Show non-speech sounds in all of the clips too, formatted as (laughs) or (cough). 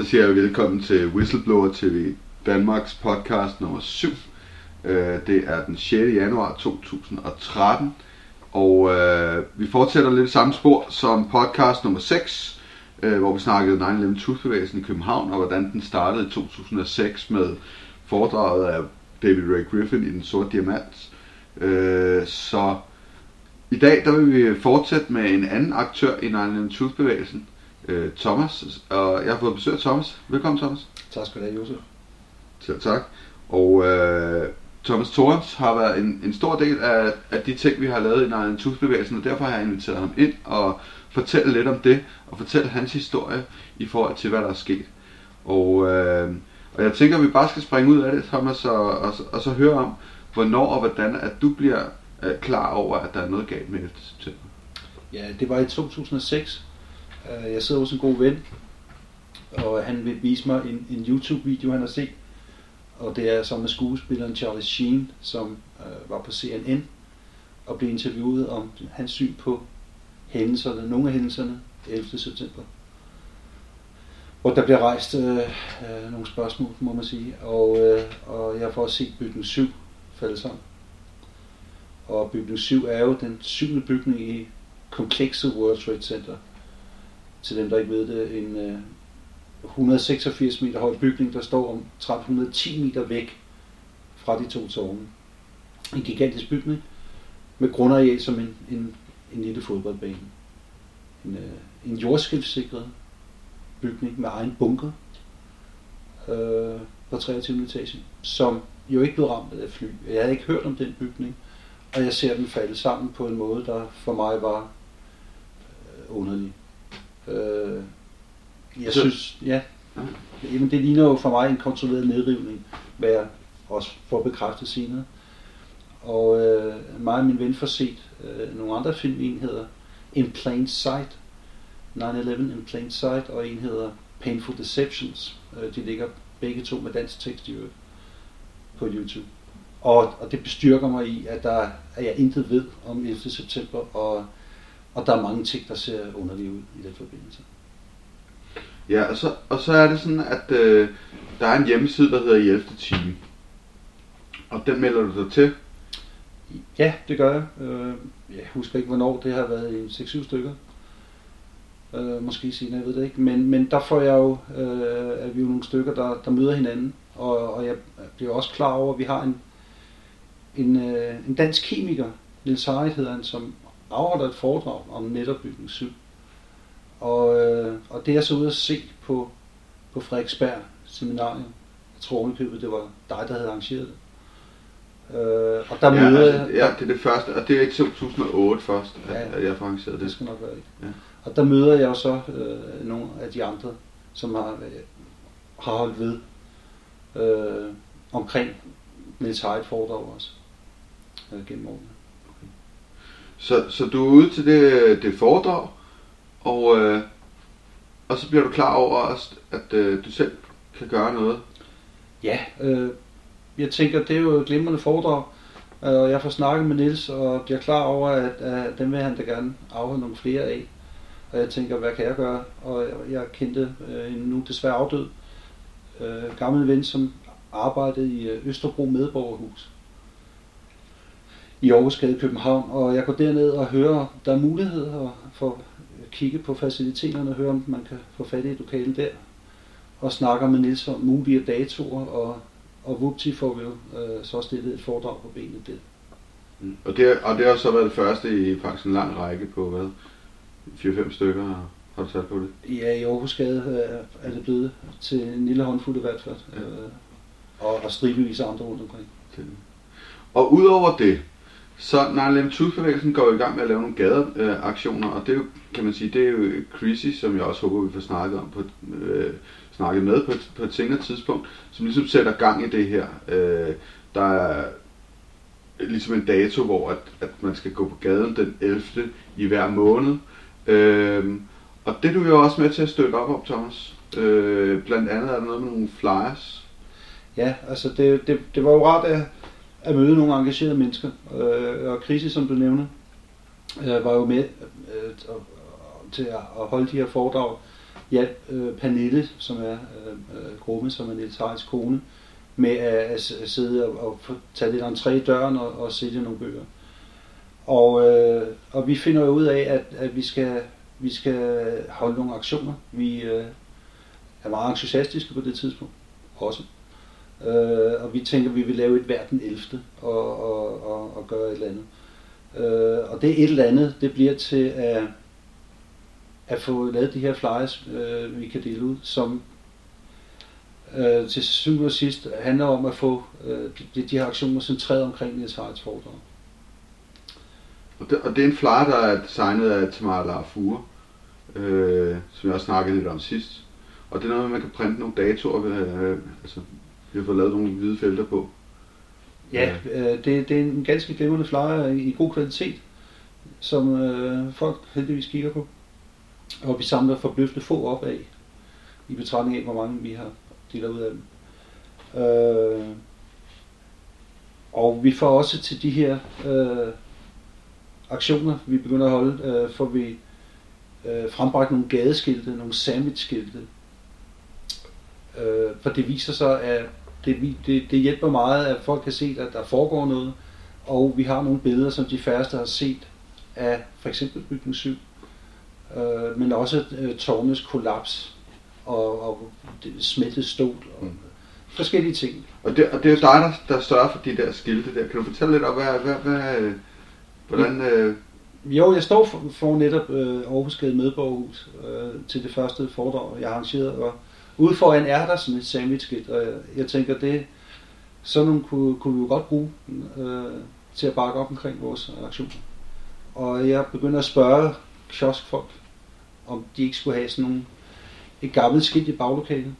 så siger jeg velkommen til Whistleblower TV Danmarks podcast nummer 7. Øh, det er den 6. januar 2013, og øh, vi fortsætter lidt samme spor som podcast nummer 6, øh, hvor vi snakkede 9-11 Truth-bevægelsen i København, og hvordan den startede i 2006 med foredraget af David Ray Griffin i Den Sorte Diamant. Øh, så i dag der vil vi fortsætte med en anden aktør i 9-11 Truth-bevægelsen, øh, Thomas, og jeg har fået besøg af Thomas. Velkommen Thomas. Tak skal du have, Josef. Selv tak. Og øh, Thomas Thorens har været en, en stor del af, af de ting, vi har lavet i Nine bevægelsen og derfor har jeg inviteret ham ind og fortælle lidt om det, og fortælle hans historie i forhold til, hvad der er sket. Og, øh, og jeg tænker, at vi bare skal springe ud af det, Thomas, og, og, og så høre om, hvornår og hvordan at du bliver øh, klar over, at der er noget galt med 11. september. Ja, det var i 2006. Øh, jeg sidder hos en god ven, og han vil vise mig en, en YouTube-video, han har set. Og det er sammen med skuespilleren Charlie Sheen, som øh, var på CNN og blev interviewet om hans syn på hændelserne, nogle af hændelserne 11. september. Hvor der bliver rejst øh, øh, nogle spørgsmål, må man sige. Og, øh, og jeg får set bygning 7 falde sammen. Og bygning 7 er jo den syvende bygning i komplekset World Trade Center. Til dem, der ikke ved det, en øh, 186 meter høj bygning, der står om 110 meter væk fra de to tårne. En gigantisk bygning med grundareal som en, en, en lille fodboldbane. En, øh, en jordskælvssikret bygning med egen bunker øh, på 23. etage, som jo ikke blev ramt af fly. Jeg havde ikke hørt om den bygning, og jeg ser den falde sammen på en måde, der for mig var øh, underlig. Øh, jeg så, synes, ja, jamen det ligner jo for mig en kontrolleret nedrivning, hvad jeg også får bekræftet senere. Og øh, mig og min ven får set øh, nogle andre film, en hedder In Plain Sight, 9-11 In Plain Sight, og en hedder Painful Deceptions. Øh, de ligger begge to med dansk tekst i øvrigt på YouTube. Og, og det bestyrker mig i, at, der, at jeg intet ved om 11. september, og, og der er mange ting, der ser underlige ud i den forbindelse. Ja, og så, og så er det sådan, at øh, der er en hjemmeside, der hedder i 11. time. Og den melder du dig til? Ja, det gør jeg. Øh, jeg husker ikke, hvornår det har været i 6-7 stykker. Øh, måske senere, jeg ved det ikke. Men, men der får jeg jo, øh, at vi er jo nogle stykker, der, der møder hinanden. Og, og jeg bliver også klar over, at vi har en, en, øh, en dansk kemiker, Niels Harrit hedder han, som afholder et foredrag om netop bygning 7. Og, øh, og det er så ude at se på, på Frederiksberg seminarium. Jeg tror ovenikøbet, det var dig, der havde arrangeret det. Øh, og der ja, møder altså, Ja, det er det første, og det er i 2008 først, at, ja, at jeg får arrangeret det. Det skal nok være ikke. Ja. Og der møder jeg så øh, nogle af de andre, som har, øh, har holdt ved øh, omkring Niels Heidt foredrag også øh, gennem årene. Så, så du er ude til det, det foredrag, og, øh, og så bliver du klar over, at, at øh, du selv kan gøre noget? Ja, øh, jeg tænker, det er jo et glimrende foredrag, og jeg får snakket med Nils og bliver klar over, at, at dem vil han da gerne afholde nogle flere af. Og jeg tænker, hvad kan jeg gøre? Og jeg, jeg kendte øh, en nu desværre afdød øh, gammel ven, som arbejdede i øh, Østerbro Medborgerhus i Aarhusgade i København, og jeg går derned og hører, der er muligheder for at kigge på faciliteterne og høre, om man kan få fat i et lokale der, og snakker med Nils om mulige datoer, og, og vupti får vi jo øh, så stillet et foredrag på benet der. Mm. Og, det, og det har så været det første i faktisk en lang række på, hvad, 4-5 stykker har du sat på det? Ja, i Aarhusgade øh, er det blevet til en lille håndfuld i hvert fald. Ja. Øh, og, og stribevis andre rundt omkring. Og udover det, så 9-11 Truth-bevægelsen går i gang med at lave nogle gadeaktioner, og det er jo, kan man sige, det er jo Chrissy, som jeg også håber, vi får snakket om på, øh, snakket med på på et senere tidspunkt, som ligesom sætter gang i det her. Øh, der er ligesom en dato, hvor at, at man skal gå på gaden den 11. i hver måned. Øh, og det er du jo også med til at støtte op om, Thomas. Øh, blandt andet er der noget med nogle flyers. Ja, altså det, det, det var jo rart at, at møde nogle engagerede mennesker. Øh, og Krise, som du nævner, øh, var jo med øh, til at, at holde de her foredrag hjalp øh, Pernille, som er øh, øh gruppe, som er Niels Haralds kone, med at, at, sidde og, og tage lidt entré i døren og, og sælge nogle bøger. Og, øh, og vi finder jo ud af, at, at vi, skal, vi skal holde nogle aktioner. Vi øh, er meget entusiastiske på det tidspunkt også. Øh, og vi tænker, at vi vil lave et hver den 11. Og, og, og, og gøre et eller andet. Øh, og det et eller andet, det bliver til at, at få lavet de her flyers, øh, vi kan dele ud, som øh, til syvende og sidst handler om at få øh, de, de her aktioner centreret omkring Niels Haralds foredrag. Og det, og det er en flyer, der er designet af Tamara Larfure, øh, som jeg også snakkede lidt om sidst. Og det er noget, man kan printe nogle datoer. Øh, altså, vi har fået lavet nogle hvide felter på. Ja, øh, det, det er en ganske glimrende flyer i, god kvalitet, som øh, folk heldigvis kigger på. Og vi samler forbløffende få op af, i betragtning af, hvor mange vi har delt ud af dem. Øh, og vi får også til de her øh, aktioner, vi begynder at holde, øh, får vi øh, frembragt nogle gadeskilte, nogle sandwich-skilte. Øh, for det viser sig, at det, det, det hjælper meget, at folk kan se, at der foregår noget, og vi har nogle billeder, som de færreste har set af for eksempel bygning 7, øh, men også øh, tårnes kollaps og, og smeltet stål og Mm. forskellige ting. Og det, og det er jo dig, der, der sørger for de der skilte der. Kan du fortælle lidt om, hvad, hvad, hvad, øh, hvordan... Øh, Jo, jeg står for, for netop øh, Aarhus Gade Medborgerhus øh, til det første foredrag, jeg har arrangeret, og ude foran er der sådan et sandwichskilt, og jeg, jeg tænker, det sådan nogle kunne, kunne vi jo godt bruge øh, til at bakke op omkring vores aktioner. Og jeg begynder at spørge kioskfolk, om de ikke skulle have sådan nogle, et gammelt skilt i baglokalet,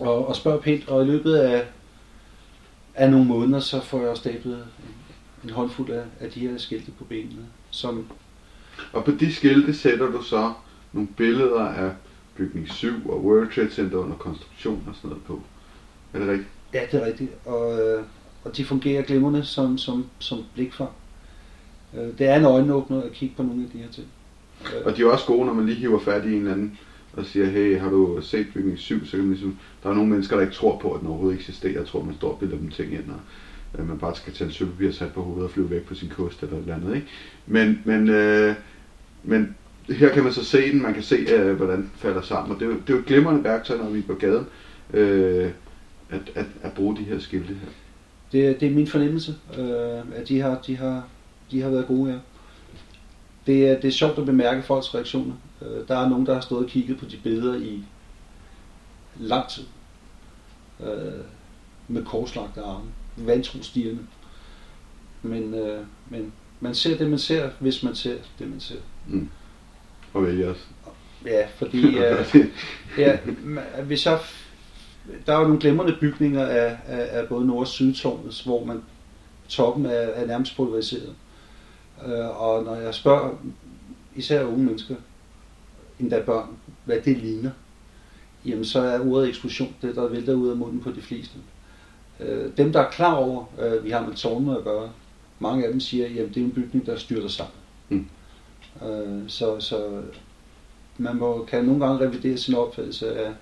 og, og spørger pænt, og i løbet af, af nogle måneder, så får jeg stablet en, en håndfuld af, af de her skilte på benene, som og på de skilte sætter du så nogle billeder af bygning 7 og World Trade Center under konstruktion og sådan noget på. Er det rigtigt? Ja, det er rigtigt. Og, øh, og de fungerer glimrende som, som, som blikfang. Øh, Det er en øjenåbner at kigge på nogle af de her ting. Øh, Og de er også gode, når man lige hiver fat i en eller anden og siger, hey, har du set bygning 7? Så kan man ligesom, der er nogle mennesker, der ikke tror på, at den overhovedet eksisterer. Jeg tror, man står og bilder dem ting ind, og øh, man bare skal tage en sølvpapir sat på hovedet og flyve væk på sin kost eller et eller andet. Ikke? Men, men, øh, men her kan man så se den, man kan se, øh, hvordan den falder sammen. Og det er, jo, det er jo et glimrende værktøj, når vi er på gaden, øh, at, at, at bruge de her skilte her. det, er- det er min fornemmelse, øh, at de har, de, har, de har været gode her. Det er, det er sjovt at bemærke folks reaktioner. Øh, Der er nogen, der har stået og kigget på de billeder i lang tid. Øh, med korslagte arme. Vantrostigerne. Men, øh, men man ser det, man ser, hvis man ser det, man ser. Mm. Og vælge os. Ja, fordi (laughs) øh, ja, hvis jeg, der er jo nogle glimrende bygninger af, af, af både Nord- og Sydtårnet, hvor man toppen er, er nærmest pulveriseret. Øh, og når jeg spørger især unge mennesker, endda børn, hvad det ligner, jamen så er ordet eksplosion det, der vælter ud af munden på de fleste. Øh, dem, der er klar over, at vi har med tårnene at gøre, mange af dem siger, jamen det er en bygning, der styrter sammen. Mm. Øh, så, så man må, kan nogle gange revidere sin opfattelse af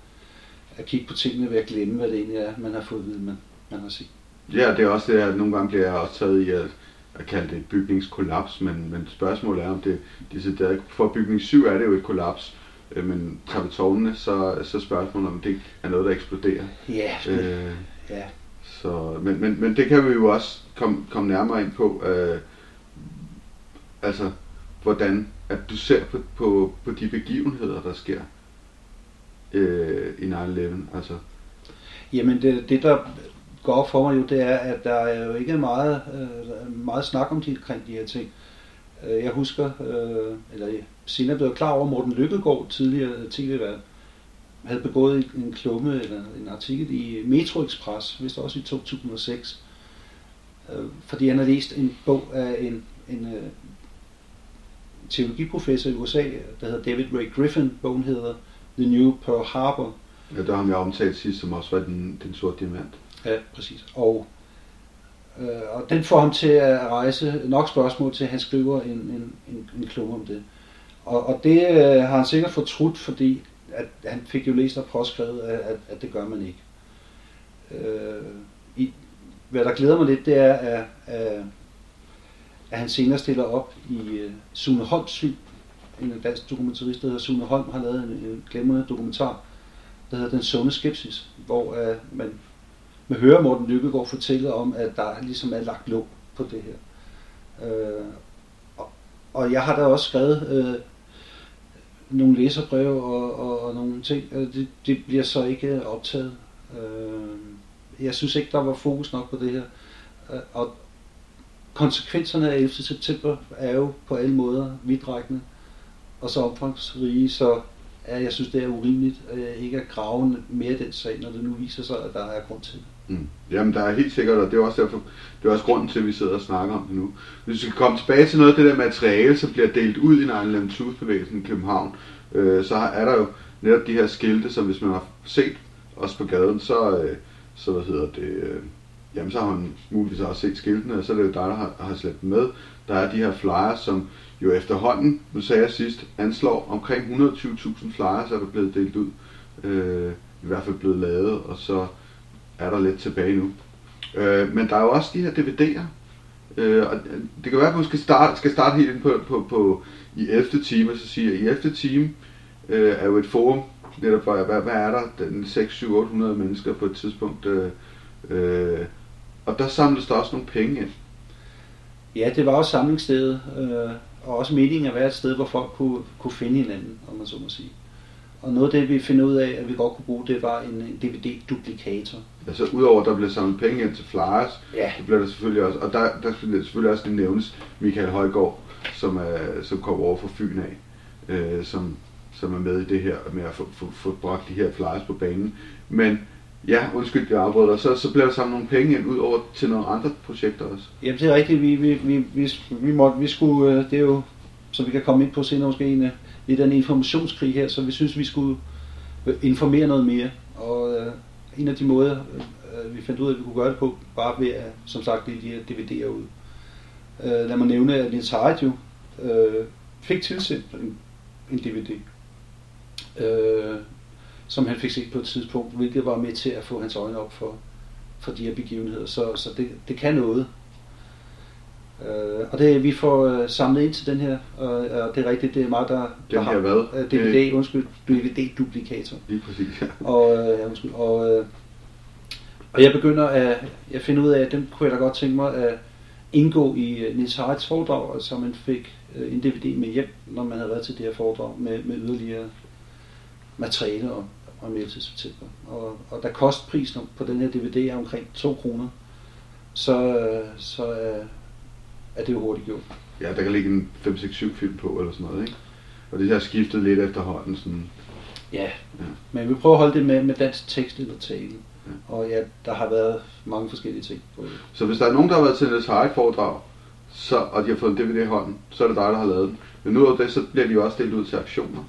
at kigge på tingene ved at glemme, hvad det egentlig er, man har fået at vide, man, man har set. Ja, det er også det, at nogle gange bliver jeg også taget i at, at kalde det et bygningskollaps, men, men spørgsmålet er, om det decideret, for bygning 7 er det jo et kollaps, øh, men tager vi tårnene, så, så er spørgsmålet, om det er noget, der eksploderer. Ja, øh. Ja. så, men, men, men det kan vi jo også komme, komme nærmere ind på, øh, altså hvordan at du ser på, på, på de begivenheder, der sker øh, i 9-11, altså Jamen det, det, der går op for mig jo, det er, at der er jo ikke meget, øh, meget snak om de, omkring de her ting. Øh, jeg husker, øh, eller senere blev jeg klar over, at Morten Lykkegaard, tidligere tv-vært, havde begået en klumme eller en artikel i Metro Express, vist også i 2006, øh, fordi han havde læst en bog af en, en øh, teologiprofessor i USA, der hedder David Ray Griffin. Bogen hedder The New Pearl Harbor, ja, der har jeg omtalt sidst, som også var den, den sorte diamant. Ja, præcis. Og, øh, og den får ham til at rejse nok spørgsmål til, at han skriver en, en, en, en klumme om det. Og, og det øh, har han sikkert fortrudt, fordi at han fik jo læst og påskrevet, at, at, at det gør man ikke. Øh, i, hvad der glæder mig lidt, det er, at, at, at han senere stiller op i øh, Sune Holms film. En dansk dokumentarist, der hedder Sune Holm, har lavet en, en glemrende dokumentar, der hedder Den sunde skepsis, hvor øh, man, man hører Morten Lykkegaard fortælle om, at der ligesom er lagt låg på det her. Øh, og, og jeg har da også skrevet øh, nogle læserbreve og, og, og nogle ting, det, det bliver så ikke optaget. Øh, jeg synes ikke, der var fokus nok på det her. Øh, og konsekvenserne af 11. september er jo på alle måder vidtrækkende og så omfangsrige, så ja, jeg synes, det er urimeligt ikke at grave mere den sag, når det nu viser sig, at der er grund til det. Mm. Jamen, der er helt sikkert, og det er også derfor, det er også grunden til, at vi sidder og snakker om det nu. Hvis vi skal komme tilbage til noget af det der materiale, som bliver delt ud i 9 Tooth bevægelsen i København, øh, så er der jo netop de her skilte, som hvis man har set os på gaden, så, øh, så hvad hedder det, øh, jamen så har man muligvis også set skiltene, og så er det jo dig, der har, har slæbt med. Der er de her flyers, som jo efterhånden, nu sagde jeg sidst, anslår omkring 120.000 flyers er der blevet delt ud. Øh, I hvert fald blevet lavet, og så er der lidt tilbage nu. Øh, men der er jo også de her DVD'er, øh, og det kan være, at man skal starte, skal starte helt ind på, på, på i 11. time, så siger i 11. time øh, er jo et forum, netop for, hvad, hvad er der, den 6-7-800 mennesker på et tidspunkt, øh, øh, og der samles der også nogle penge ind. Ja, det var også samlingsstedet, øh, og også meningen at være et sted, hvor folk kunne, kunne finde hinanden, om man så må sige. Og noget af det, vi finder ud af, at vi godt kunne bruge, det var en, en DVD-duplikator. Altså udover at der blev samlet penge ind til flyers, ja. så blev der selvfølgelig også, og der, der skulle selvfølgelig også nævnes Michael Højgaard, som, er, som kom over fra Fyn af, øh, som, som er med i det her med at få, få, få bragt de her flyers på banen. Men Ja, undskyld, jeg afbrød dig. Så, så blev der samlet nogle penge ind ud over til nogle andre projekter også. Jamen det er rigtigt. Vi, vi, vi, vi, vi, måtte, vi skulle, øh, det er jo, så vi kan komme ind på senere måske, en, øh, lidt af en informationskrig her, så vi synes, vi skulle øh, informere noget mere. Og øh, en af de måder, øh, øh, vi fandt ud af, at vi kunne gøre det på, bare ved at, som sagt, de her DVD'er ud. Øh, lad mig nævne, at Niels Harald jo øh, fik tilsendt en, en DVD. Øh, som han fik set på et tidspunkt, hvilket var med til at få hans øjne op for, for de her begivenheder. Så, så det, det kan noget. Uh, og det vi får uh, samlet ind til den her, uh, og det er rigtigt, det er mig, der, den der har hvad? Uh, DVD, undskyld, DVD-duplikator. Lige præcis, ja. Og, ja, undskyld, og, uh, og jeg begynder at jeg finder ud af, at den kunne jeg da godt tænke mig at indgå i uh, Nils Haralds foredrag, så man fik uh, en DVD med hjem, når man havde været til det her foredrag med, med yderligere materiale og om 11. september. Og, og da kostprisen på den her DVD er omkring 2 kroner, så, så er, er det jo hurtigt gjort. Ja, der kan ligge en 5-6-7 film på eller sådan noget, ikke? Og det har skiftet lidt efterhånden. Sådan. Ja, ja. men vi prøver at holde det med, med dansk tekst eller tale. Ja. Og ja, der har været mange forskellige ting på det. Så hvis der er nogen, der har været til et Harald foredrag, så, og de har fået en DVD i hånden, så er det dig, der har lavet den. Men nu af det, så bliver de jo også delt ud til aktioner.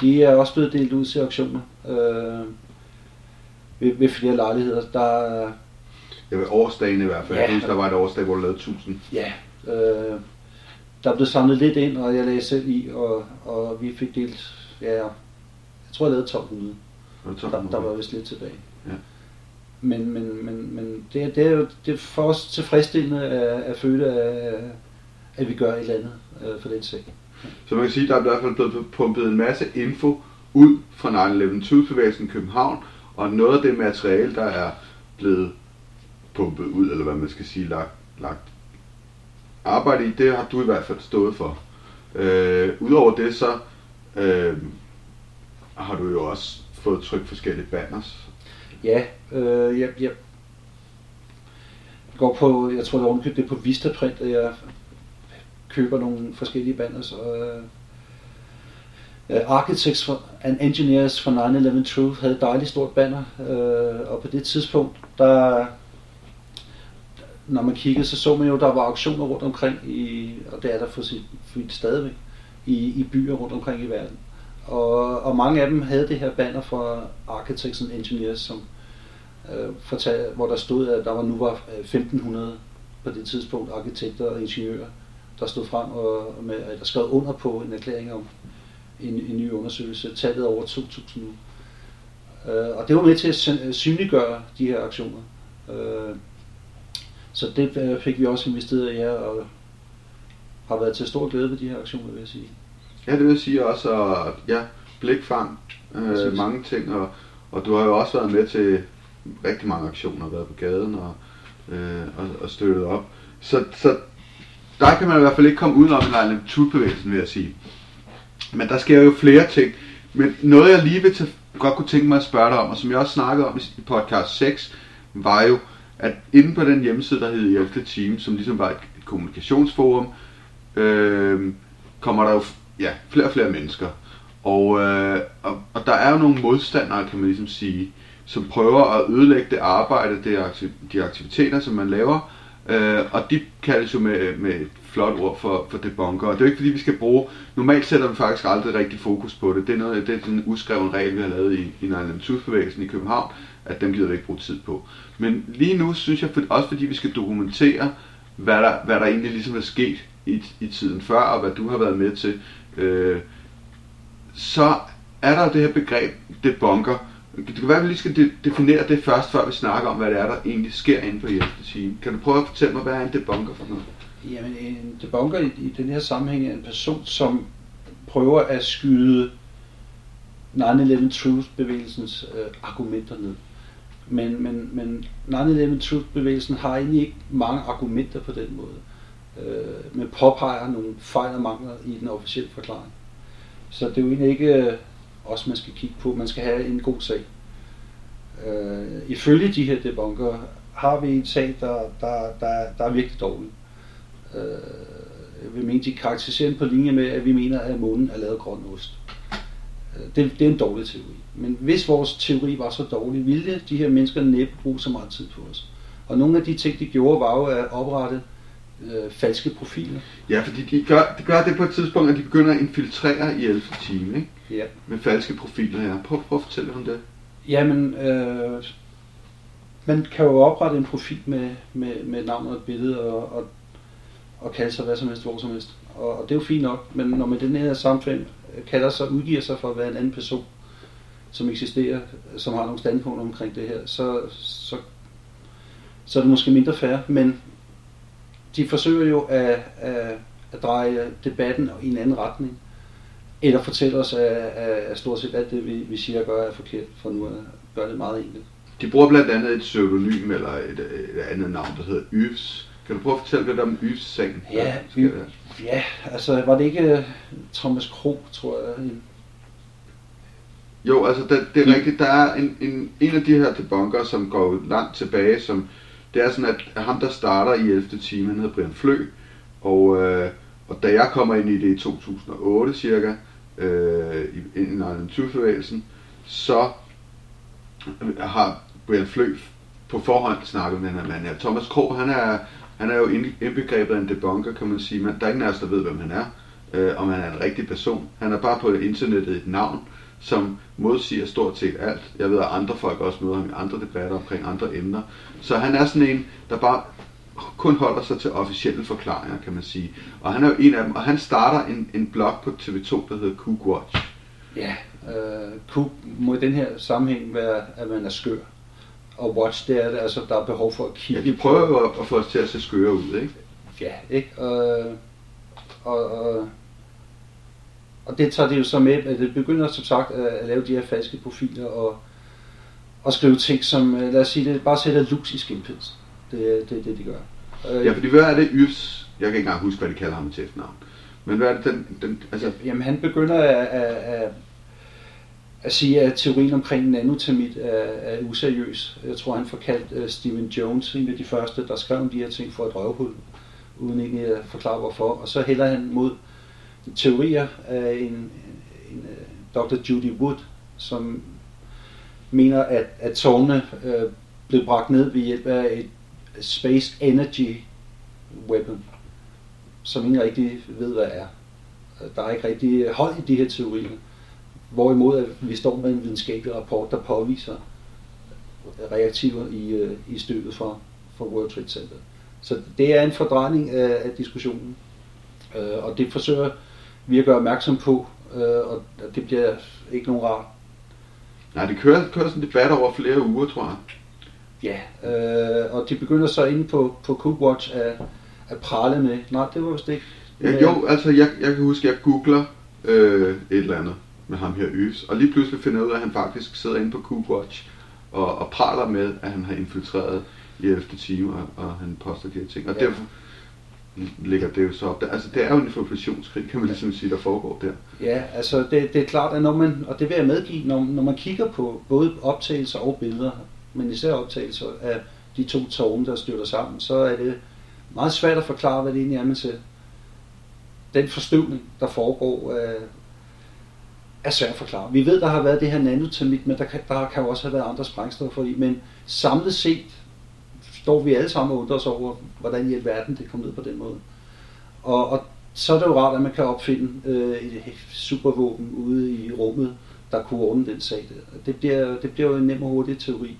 De er også blevet delt ud til auktioner øh, ved, ved flere lejligheder. Der, ja, ved årsdagen i hvert fald. Ja, jeg der var et årsdag, hvor du lavede 1000. Ja, øh, der blev samlet lidt ind, og jeg lagde selv i, og, og vi fik delt, ja, jeg tror jeg lavede 1200. Der, der var vist lidt tilbage. Ja. Men, men, men, men det, det er jo det er for os tilfredsstillende at, at føle, at, at vi gør et eller andet øh, for den sag. Så man kan sige, at der er i hvert fald blevet pumpet en masse info ud fra 9-11 bevægelsen i København, og noget af det materiale, der er blevet pumpet ud, eller hvad man skal sige, lagt, lagt arbejde i, det har du i hvert fald stået for. Øh, Udover det, så øh, har du jo også fået trykt forskellige banners. Ja, øh, jeg, jeg går på, jeg tror det er det på Vistaprint, at jeg køber nogle forskellige banners. Og, uh, Architects for, and Engineers for 9-11 Truth havde et dejligt stort banner, uh, og på det tidspunkt, der, når man kiggede, så så man jo, der var auktioner rundt omkring, i, og det er der for sit fint stadigvæk, i, i byer rundt omkring i verden. Og, og mange af dem havde det her banner for Architects and Engineers, som uh, fortalte, hvor der stod, at der var nu var 1500 på det tidspunkt arkitekter og ingeniører, der stod frem og med, der skrev under på en erklæring om, en, en ny undersøgelse, tallet over 2.000 nu. Øh, og det var med til at synliggøre de her aktioner. Øh, så det øh, fik vi også investeret i her, og har været til stor glæde ved de her aktioner, vil jeg sige. Ja, det vil sige også, at ja, blikfang, øh, mange ting, og, og du har jo også været med til rigtig mange aktioner, været på gaden og, øh, og, og støttet op. Så, så der kan man i hvert fald ikke komme udenom en bevægelsen, vil jeg sige. Men der sker jo flere ting. Men noget jeg lige vil tage, godt kunne tænke mig at spørge dig om, og som jeg også snakkede om i podcast 6, var jo, at inde på den hjemmeside, der hed 11. Team, som ligesom var et, et kommunikationsforum, øh, kommer der jo ja, flere og flere mennesker. Og, øh, og, og der er jo nogle modstandere, kan man ligesom sige, som prøver at ødelægge det arbejde, det aktiv, de aktiviteter, som man laver. Øh, og de kaldes jo med, med et flot ord for, for debunker. Og det er jo ikke fordi, vi skal bruge... Normalt sætter vi faktisk aldrig rigtig fokus på det. Det er, noget, det er en uskreven regel, vi har lavet i, i 9 bevægelsen i København, at dem gider vi ikke bruge tid på. Men lige nu synes jeg, for, også fordi vi skal dokumentere, hvad der, hvad der egentlig ligesom er sket i, i tiden før, og hvad du har været med til, øh, så er der det her begreb debunker. Det kan være, at vi lige skal definere det først, før vi snakker om, hvad det er, der egentlig sker inde på hjælpte team. Kan du prøve at fortælle mig, hvad er en debunker for noget? Jamen, en debunker i, i den her sammenhæng er en person, som prøver at skyde 9-11 Truth-bevægelsens øh, argumenter ned. Men, men, men 9-11 Truth-bevægelsen har egentlig ikke mange argumenter på den måde. Øh, men påpeger nogle fejl og mangler i den officielle forklaring. Så det er jo egentlig ikke øh, også man skal kigge på. Man skal have en god sag. Øh, ifølge de her debunker har vi en sag, der, der, der, der er virkelig dårlig. Øh, jeg vil mene, de karakteriserer på linje med, at vi mener, at månen er lavet grøn ost. Øh, det, det er en dårlig teori. Men hvis vores teori var så dårlig, ville de her mennesker næppe bruge så meget tid på os. Og nogle af de ting, de gjorde, var jo at oprette øh, falske profiler. Ja, fordi de gør, de gør det på et tidspunkt, at de begynder at infiltrere i 11. time, ikke? Ja. Med falske profiler her. Prøv, prøv at fortælle om det. Jamen, øh, man kan jo oprette en profil med, med, med navn og et billede, og, og, og kalde sig hvad som helst, hvor som helst. Og, og det er jo fint nok, men når man den her samfund kalder sig, udgiver sig for at være en anden person, som eksisterer, som har nogle standpunkter omkring det her, så, så, så er det måske mindre fair, men de forsøger jo at, at, at dreje debatten i en anden retning, eller fortælle os, at, at stort set alt det, vi, vi siger og gør, er forkert, for nu at gøre det meget enkelt. De bruger blandt andet et pseudonym eller et, et andet navn, der hedder Yves. Kan du prøve at fortælle lidt om Yves-sagen? Ja, y- ja, altså var det ikke øh, Thomas Krog, tror jeg? Jo, altså det, det er rigtigt. Der er en, en, en af de her debunker, som går langt tilbage, som det er sådan, at ham, der starter i 11. time, han hedder Brian Flø, og, øh, og da jeg kommer ind i det i 2008 cirka, øh, i, i 20-bevægelsen, så har Brian Flø på forhånd snakket med den her mand her. Thomas Krog, han er, han er jo indbegrebet af en debunker, kan man sige, men der er ingen af os, der ved, hvem han er, øh, om han er en rigtig person. Han er bare på internettet et navn, som modsiger stort set alt. Jeg ved, at andre folk også møder ham i andre debatter omkring andre emner. Så han er sådan en, der bare kun holder sig til officielle forklaringer, kan man sige. Og han er jo en af dem, og han starter en, en blog på TV2, der hedder Cook Watch. Ja, øh, Cook må i den her sammenhæng være, at man er skør. Og Watch, det er det, altså der er behov for at kigge Ja, de prøver jo at, at få os til at se skøre ud, ikke? Ja, ikke? Og, og, og og det tager det jo så med, at det begynder som sagt at, lave de her falske profiler og, og skrive ting som, øh, lad os sige det, bare sætter lux i skinpins. Det er det, det, de gør. Øh, ja, fordi hvad er det Yves, jeg kan ikke engang huske, hvad de kalder ham til efternavn. Men hvad er det, den, den altså... Jamen han begynder at, at, at, at sige, at teorien omkring nanotermit er, er useriøs. Jeg tror, han får kaldt uh, Stephen Jones, en af de første, der skrev om de her ting for et røvhul, uden egentlig at forklare hvorfor. Og så hælder han mod teorier af en, en, en øh, Dr. Judy Wood, som mener, at, at tårne øh, blev bragt ned ved hjælp af et Space Energy Weapon, som ingen rigtig ved, hvad er. Øh, der er ikke rigtig hold i de her teorier. Hvorimod at vi står med en videnskabelig rapport, der påviser reaktiver i, øh, i støvet fra, fra World Trade Center. Så det er en fordrejning af, af diskussionen. Øh, og det forsøger vi at gøre opmærksom på, øh, og det bliver ikke nogen rar. Nej, det kører, kører sådan en debat over flere uger, tror jeg. Ja, øh, og de begynder så inde på, på Cookwatch at, at prale med, nej, det var vist ikke. Ja, jo, altså jeg, jeg kan huske, at jeg googler øh, et eller andet med ham her Yves, og lige pludselig finder jeg ud af, at han faktisk sidder inde på Cookwatch og, og praler med, at han har infiltreret i 11. time, og, og han poster de her ting. Og Ja. derfor ligger det jo så op der. Altså det er jo en informationskrig, kan man ligesom sige, der foregår der. Ja, altså det, det er klart, at når man, og det vil jeg medgive, når, når man kigger på både optagelser og billeder, men især optagelser af de to tårne, der styrter sammen, så er det meget svært at forklare, hvad det egentlig er, man ser. Den forstøvning, der foregår, øh, er, er svært at forklare. Vi ved, der har været det her nanotermit, men der kan, der kan jo også have været andre sprængstoffer i, men samlet set står vi alle sammen og undrer os over, hvordan i alverden det kom ned på den måde. Og, og så er det jo rart, at man kan opfinde øh, et supervåben ude i rummet, der kunne ordne den sag der. Det bliver, det bliver jo en nem og hurtig teori.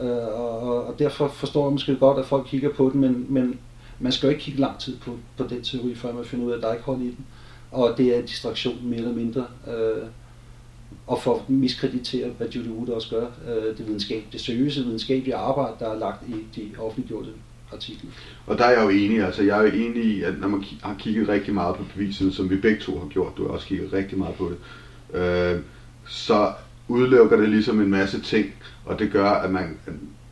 Øh, og, og derfor forstår jeg måske godt, at folk kigger på den, men, men man skal jo ikke kigge lang tid på, på den teori, før man finder ud af, at der er ikke hold i den. Og det er en distraktion mere eller mindre. Øh, og for at miskreditere, hvad Judy Wood også gør, øh, det, videnskab, det seriøse videnskabelige arbejde, der er lagt i de offentliggjorte artikler. Og der er jeg jo enig, altså jeg er jo enig i, at når man har kigget rigtig meget på beviserne, som vi begge to har gjort, du har også kigget rigtig meget på det, øh, så udelukker det ligesom en masse ting, og det gør, at man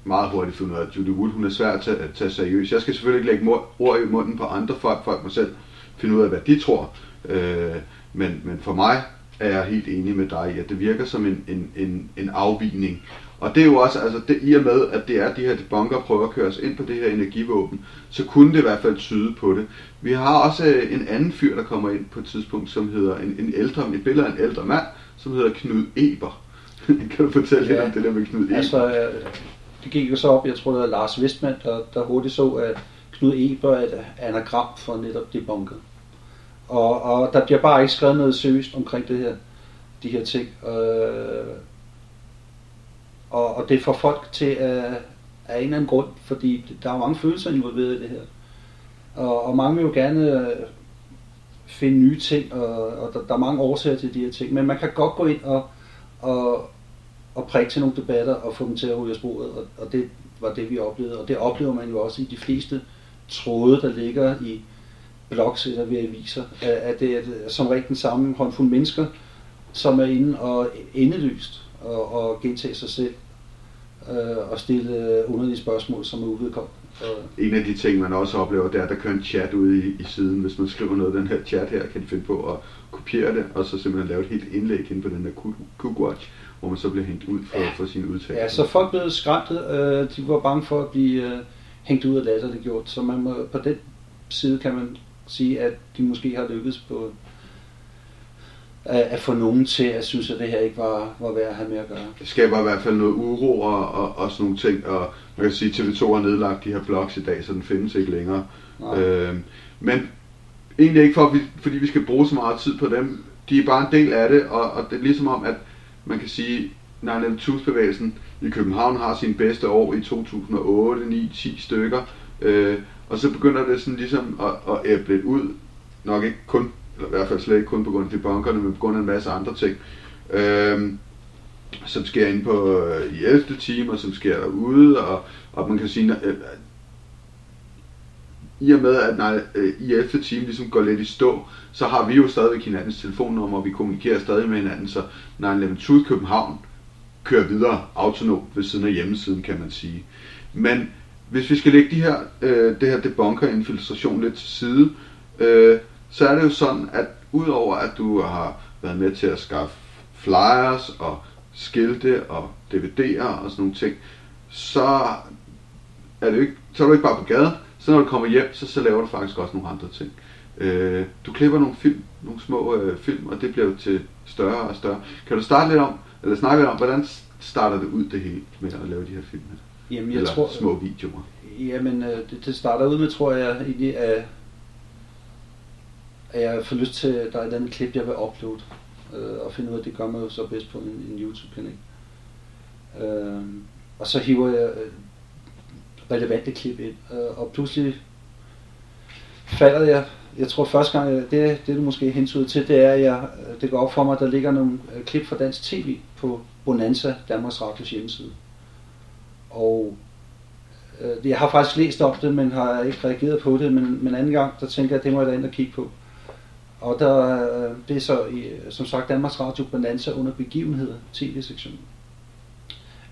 meget hurtigt finder ud af, at Judy Wood, hun er svær at tage, at tage seriøst. Jeg skal selvfølgelig ikke lægge ord i munden på andre folk, folk mig selv finde ud af, hvad de tror. Øh, men, men for mig er jeg helt enig med dig i, at det virker som en, en, en, en afvigning. Og det er jo også, altså det, i og med, at det er de her debunker prøver at køre os ind på det her energivåben, så kunne det i hvert fald tyde på det. Vi har også øh, en anden fyr, der kommer ind på et tidspunkt, som hedder en, en ældre, et billede af en ældre mand, som hedder Knud Eber. (laughs) kan du fortælle lidt Ja. om det der med Knud Eber? Altså, øh, det gik jo så op, jeg tror det var Lars Westman, der, der hurtigt så, at Knud Eber er et anagram for netop debunket. Og, og der bliver bare ikke skrevet noget seriøst omkring det her, de her ting. Øh, og, og det får folk til at, af en eller anden grund, fordi der er mange følelser involveret i det her. Og, og mange vil jo gerne øh, finde nye ting, og, og der, der er mange årsager til de her ting. Men man kan godt gå ind og, og, og prikke til nogle debatter og få dem til at ryge af sporet, og, og det var det, vi oplevede. Og det oplever man jo også i de fleste tråde, der ligger i blogs eller ved aviser, at det er som regel den samme håndfuld mennesker, som er inde og endeløst og, og gentage sig selv øh, og stille underlige spørgsmål, som er uvedkommende. En af de ting, man også oplever, det er, at der kører en chat ude i, i siden. Hvis man skriver noget af den her chat her, kan de finde på at kopiere det, og så simpelthen lave et helt indlæg inde på den her Cookwatch, hvor man så bliver hængt ud for, Ja. for sine udtalelser. ja, så folk blev skræmte. Øh, de var bange for at blive øh, hængt ud af latterliggjort. Så man må, på den side kan man sige, at de måske har lykkedes på at, at få nogen til at synes, at det her ikke var, var værd at have med at gøre. Det skaber i hvert fald noget uro og, og, og sådan nogle ting, og man kan sige, at TV2 har nedlagt de her blogs i dag, så den findes ikke længere. Nej. Øh, men egentlig ikke for, fordi vi skal bruge så meget tid på dem. De er bare en del af det, og, og det er ligesom om, at man kan sige, 9 bevægelsen i København har sine bedste år i 2008, 9, 10 stykker. Øh, og så begynder det sådan ligesom at, at æble lidt ud. Nok ikke kun, eller i hvert fald slet ikke kun på grund af de bunkerne, men på grund af en masse andre ting. Øh, som sker inde på øh, i 11. time, og som sker derude, og, og man kan sige, at i og med, at når øh, i 11. time ligesom går lidt i stå, så har vi jo stadigvæk hinandens telefonnummer, og vi kommunikerer stadig med hinanden, så 9-11 Truth København kører videre autonomt ved siden af hjemmesiden, kan man sige. Men hvis vi skal lægge de her, øh, det her debunker-infiltration lidt til side, øh, så er det jo sådan, at udover at du har været med til at skaffe flyers og skilte og DVD'er og sådan nogle ting, så er, det jo ikke, så er du ikke bare på gaden, så når du kommer hjem, så, så laver du faktisk også nogle andre ting. Øh, du klipper nogle film, nogle små øh, film, og det bliver jo til større og større. Kan du starte lidt om, eller snakke lidt om, hvordan starter det ud det hele med at lave de her film? Jamen, jeg eller tror, små videoer? Jamen, øh, det, det starter ud med, tror jeg, egentlig, at, at jeg får lyst til, der er et eller andet klip, jeg vil uploade, øh, og finde ud af, det gør man jo så bedst på en, en YouTube-kanal. Øh, og så hiver jeg øh, relevante klip ind, øh, og pludselig falder jeg, jeg tror første gang, det, det du måske hensyder til, det er, at jeg, det går op for mig, at der ligger nogle øh, klip fra dansk tv på Bonanza, Danmarks Radios hjemmeside. Og øh, jeg har faktisk læst om det, men har ikke reageret på det, men, men anden gang, der tænker jeg, at det må jeg da ind og kigge på. Og der, øh, det er så, i, øh, som sagt, Danmarks Radio Bonanza under begivenheder, tv-sektionen.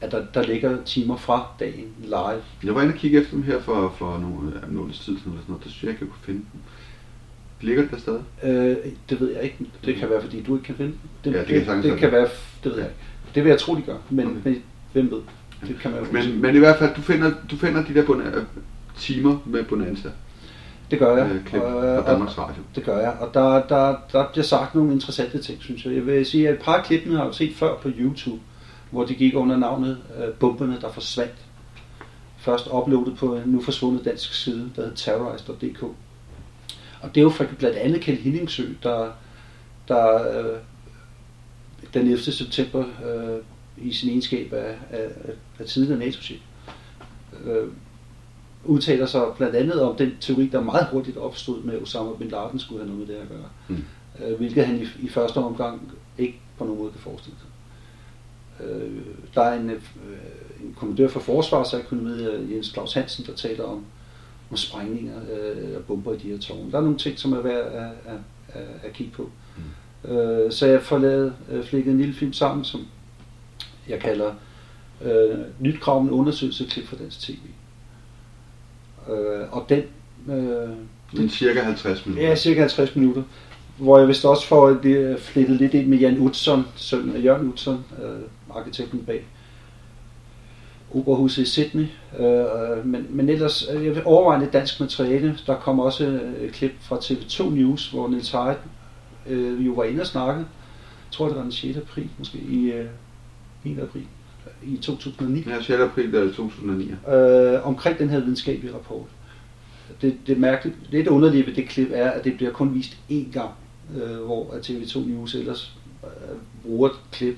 At der, der ligger timer fra dagen live. Jeg var inde og kigge efter dem her for, for nogle, ja, nogle tid siden, eller sådan noget. der synes jeg ikke, jeg kunne finde dem. Ligger det der stadig? Øh, det ved jeg ikke. Det kan være, fordi du ikke kan finde den. Ja, det kan det, være. kan være, det ved jeg ikke. Det vil jeg tro, de gør, men, Okay. men hvem ved? Det kan man jo Men, men i hvert fald, du finder, du finder de der bona- timer med Bonanza. det gør jeg. Øh, klip Og- fra Danmarks Radio. Det gør jeg, og der, der, der bliver sagt nogle interessante ting, synes jeg. Jeg vil sige, at et par af klippene har jeg set før på YouTube, hvor de gik under navnet øh, Bomberne, der forsvandt. Først uploadet på en nu forsvundet dansk side, der hedder terrorize.dk. Og det er jo for blandt andet Kjeld Hillingsø, der, der øh, den 11. september øh, i sin egenskab af, af, af tidligere NATO-chef øh, udtaler sig blandt andet om den teori, der meget hurtigt opstod med Osama Bin Laden skulle have noget med det at gøre. Mm. Øh, hvilket han i, i første omgang ikke på nogen måde kan forestille sig. Øh, der er en, øh, en kommandør for forsvarsøkonomiet, øh, Jens Claus Hansen, der taler om, om sprængninger øh, og bomber i de her tårne. Der er nogle ting, som er værd at, at, at, at kigge på. Mm. Øh, så jeg får lavet, øh, flækket en lille film sammen, som jeg kalder øh, Nyt krav om en undersøgelse klip fra dansk tv. Øh, og den, øh, er cirka 50 minutter. Ja, cirka 50 minutter. Hvor jeg vist også får det flettet lidt ind med Jan Utzon, søn af Jørgen Utzon, øh, arkitekten bag Operahuset i Sydney. Øh, men, men ellers, øh, jeg vil overveje lidt dansk materiale. Der kommer også øh, et klip fra TV2 News, hvor Niels Heidt øh, jo var inde og snakke. Jeg tror, det var den 6. april, måske i øh, 1. april i 2009 Ja, 6. april øh, 2009. øh, omkring den her videnskabelige rapport. Det, det mærkeligt, lidt underlige ved det klip er, at det bliver kun vist én gang, øh, hvor at TV2 News ellers øh, bruger et klip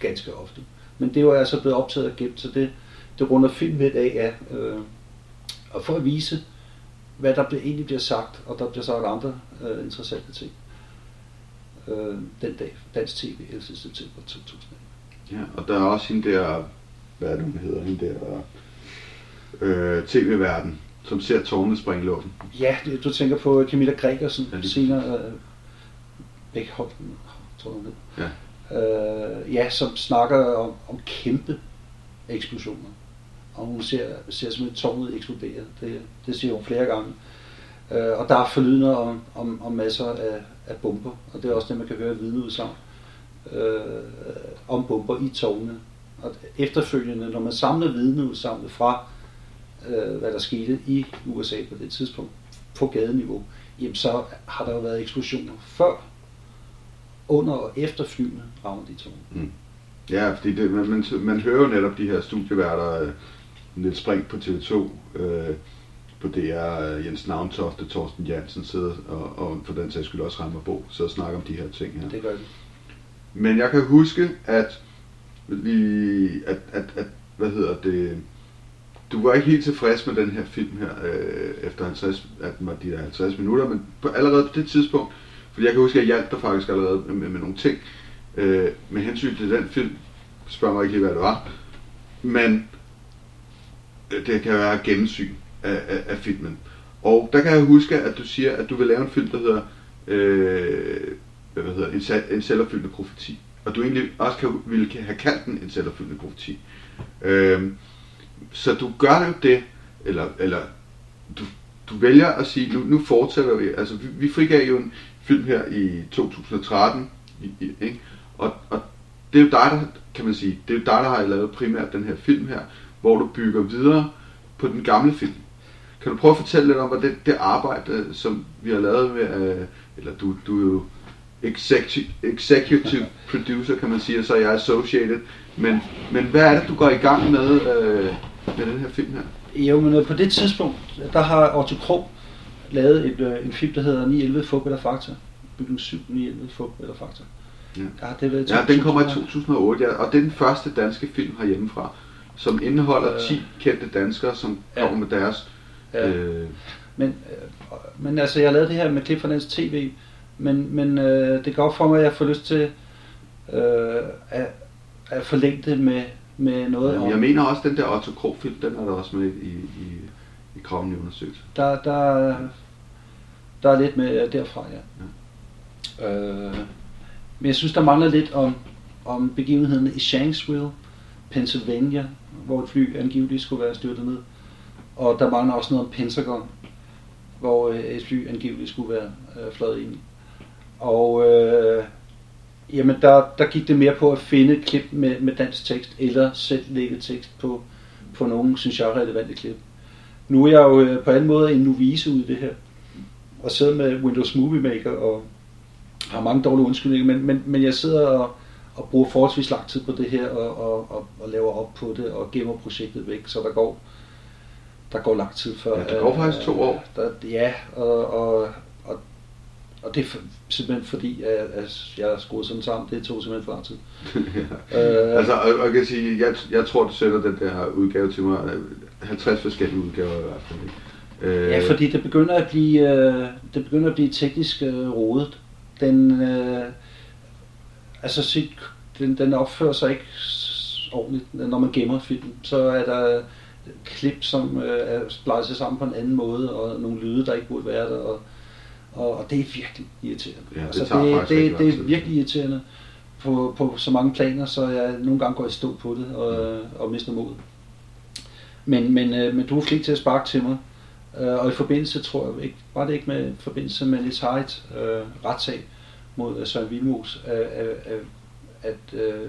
ganske ofte. Men det var altså blevet optaget og gemt, så det, det runder filmen af, af øh, og for at vise, hvad der egentlig bliver sagt, og der bliver sagt andre øh, interessante ting. Øh, den dag, Dansk TV, 11. september 2000. Ja, og der er også hende der, hvad er det, hun hedder, hende der øh, tv-verden, som ser tårnet springe i luften. Ja, du tænker på Camilla Gregersen, Ja, senere øh, Bækholm, tror jeg hun hed. Ja. Øh, ja, som snakker om, om kæmpe eksplosioner. Og hun ser, ser simpelthen tårnet eksplodere. Det, det siger hun flere gange. Øh, og der er forlydende om, om, om masser af, af bomber, og det er også det, man kan høre vidneudsagn øh, om bomber i tårnene. Og efterfølgende, når man samler vidneudsagnet fra, øh, hvad der skete i USA på det tidspunkt, på gadeniveau, jamen så har der jo været eksplosioner før, under og efter flyene ramte de tårne. Ja, fordi det, man, man, man hører jo netop de her studieværter, øh, Niels Spring på TV2, øh, på DR, øh, Jens Navntofte, Torsten Jansen sidder, og, og for den sags skyld også Reimer Bo, sidder og snakker om de her ting her. Det gør de. Men jeg kan huske, at vi, at, at, at hvad hedder det, du var ikke helt tilfreds med den her film her, øh, efter 50, at den var de der 50 minutter, men på, allerede på det tidspunkt, fordi jeg kan huske, at jeg hjalp dig faktisk allerede med, med, med nogle ting, øh, med hensyn til den film, spørg mig ikke lige, hvad det var, men øh, det kan være gennemsyn af, af, af filmen. Og der kan jeg huske, at du siger, at du vil lave en film, der hedder øh, hvad hedder, en, en selvopfyldende profeti. Og du egentlig også kan, ville have kaldt den en selvopfyldende profeti. Øh, så du gør jo det, eller, eller du, du vælger at sige, nu, nu fortsætter vi. Altså, vi, vi frigav jo en film her i 2013, i, i, ikke? Og, og det er jo dig, der, kan man sige, det er jo dig, der har lavet primært den her film her, hvor du bygger videre på den gamle film. Kan du prøve at fortælle lidt om, hvad det, det arbejde, som vi har lavet med, øh, eller du, du er jo executive, executive (laughs) producer, kan man sige, og så er jeg associated. Men, men hvad er det, du går i gang med, øh, med den her film her? Jo, men øh, på det tidspunkt, der har Otto Krog lavet et, øh, en film, der hedder 911 Fup eller Fakta. Bygning 7, 911 Fup eller Fakta. Ja. Ja, det været Ja, den kommer i 2000. 2008, ja, og det er den første danske film herhjemmefra, som indeholder Øh. 10 kendte danskere, som Ja. kommer med deres... Ja. Øh, Men, øh, men altså, jeg har lavet det her med klip fra dansk tv, men, men øh, det går op for mig, at jeg får lyst til øh, at, at forlænge det med, med noget Jamen, om... jeg mener også, den der Otto Krog film, den er der også med i, i, i undersøgelse. Der, der, der er lidt med derfra, ja. ja. Øh, men jeg synes, der mangler lidt om, om begivenhederne i Shanksville, Pennsylvania, hvor et fly angiveligt skulle være styrtet ned. Og der mangler også noget om Pentagon, hvor øh, et fly angiveligt skulle være øh, fløjet ind i. Og øh, jamen der, der gik det mere på at finde et klip med, med dansk tekst, eller selv lægge tekst på, på nogle, synes jeg, relevante klip. Nu er jeg jo øh, på en måde en novise ud i det her, og sidder med Windows Movie Maker og har mange dårlige undskyldninger, men, men, men jeg sidder og, og bruger forholdsvis lang tid på det her, og, og, og, og laver op på det, og gemmer projektet væk, så der går, der går lang tid før. Ja, det går faktisk to år. Der, ja, og, og, og, det er simpelthen fordi, at, at jeg er skruet sådan sammen, det tog simpelthen for lang tid. (laughs) øh, altså, og, jeg kan sige, jeg, jeg tror, du sætter den der udgave til mig, 50 forskellige udgaver i hvert fald. Øh, ja, fordi det begynder at blive, øh, det begynder at blive teknisk øh, rodet. Den, øh, altså sit, den, den opfører sig ikke ordentligt, når man gemmer filmen. Så er der klip, som øh, er splejset sammen på en anden måde, og nogle lyde, der ikke burde være der, og, og, og det er virkelig irriterende. Ja, det, altså, det, det, det er virkelig irriterende på, på så mange planer, så jeg nogle gange går i stå på det og, og mister modet. Men, men, øh, men du er flink til at sparke til mig, øh, og i forbindelse, tror jeg ikke, var det ikke med forbindelse med Lis Height øh, retssag mod Søren Vilmos, at, at, at øh,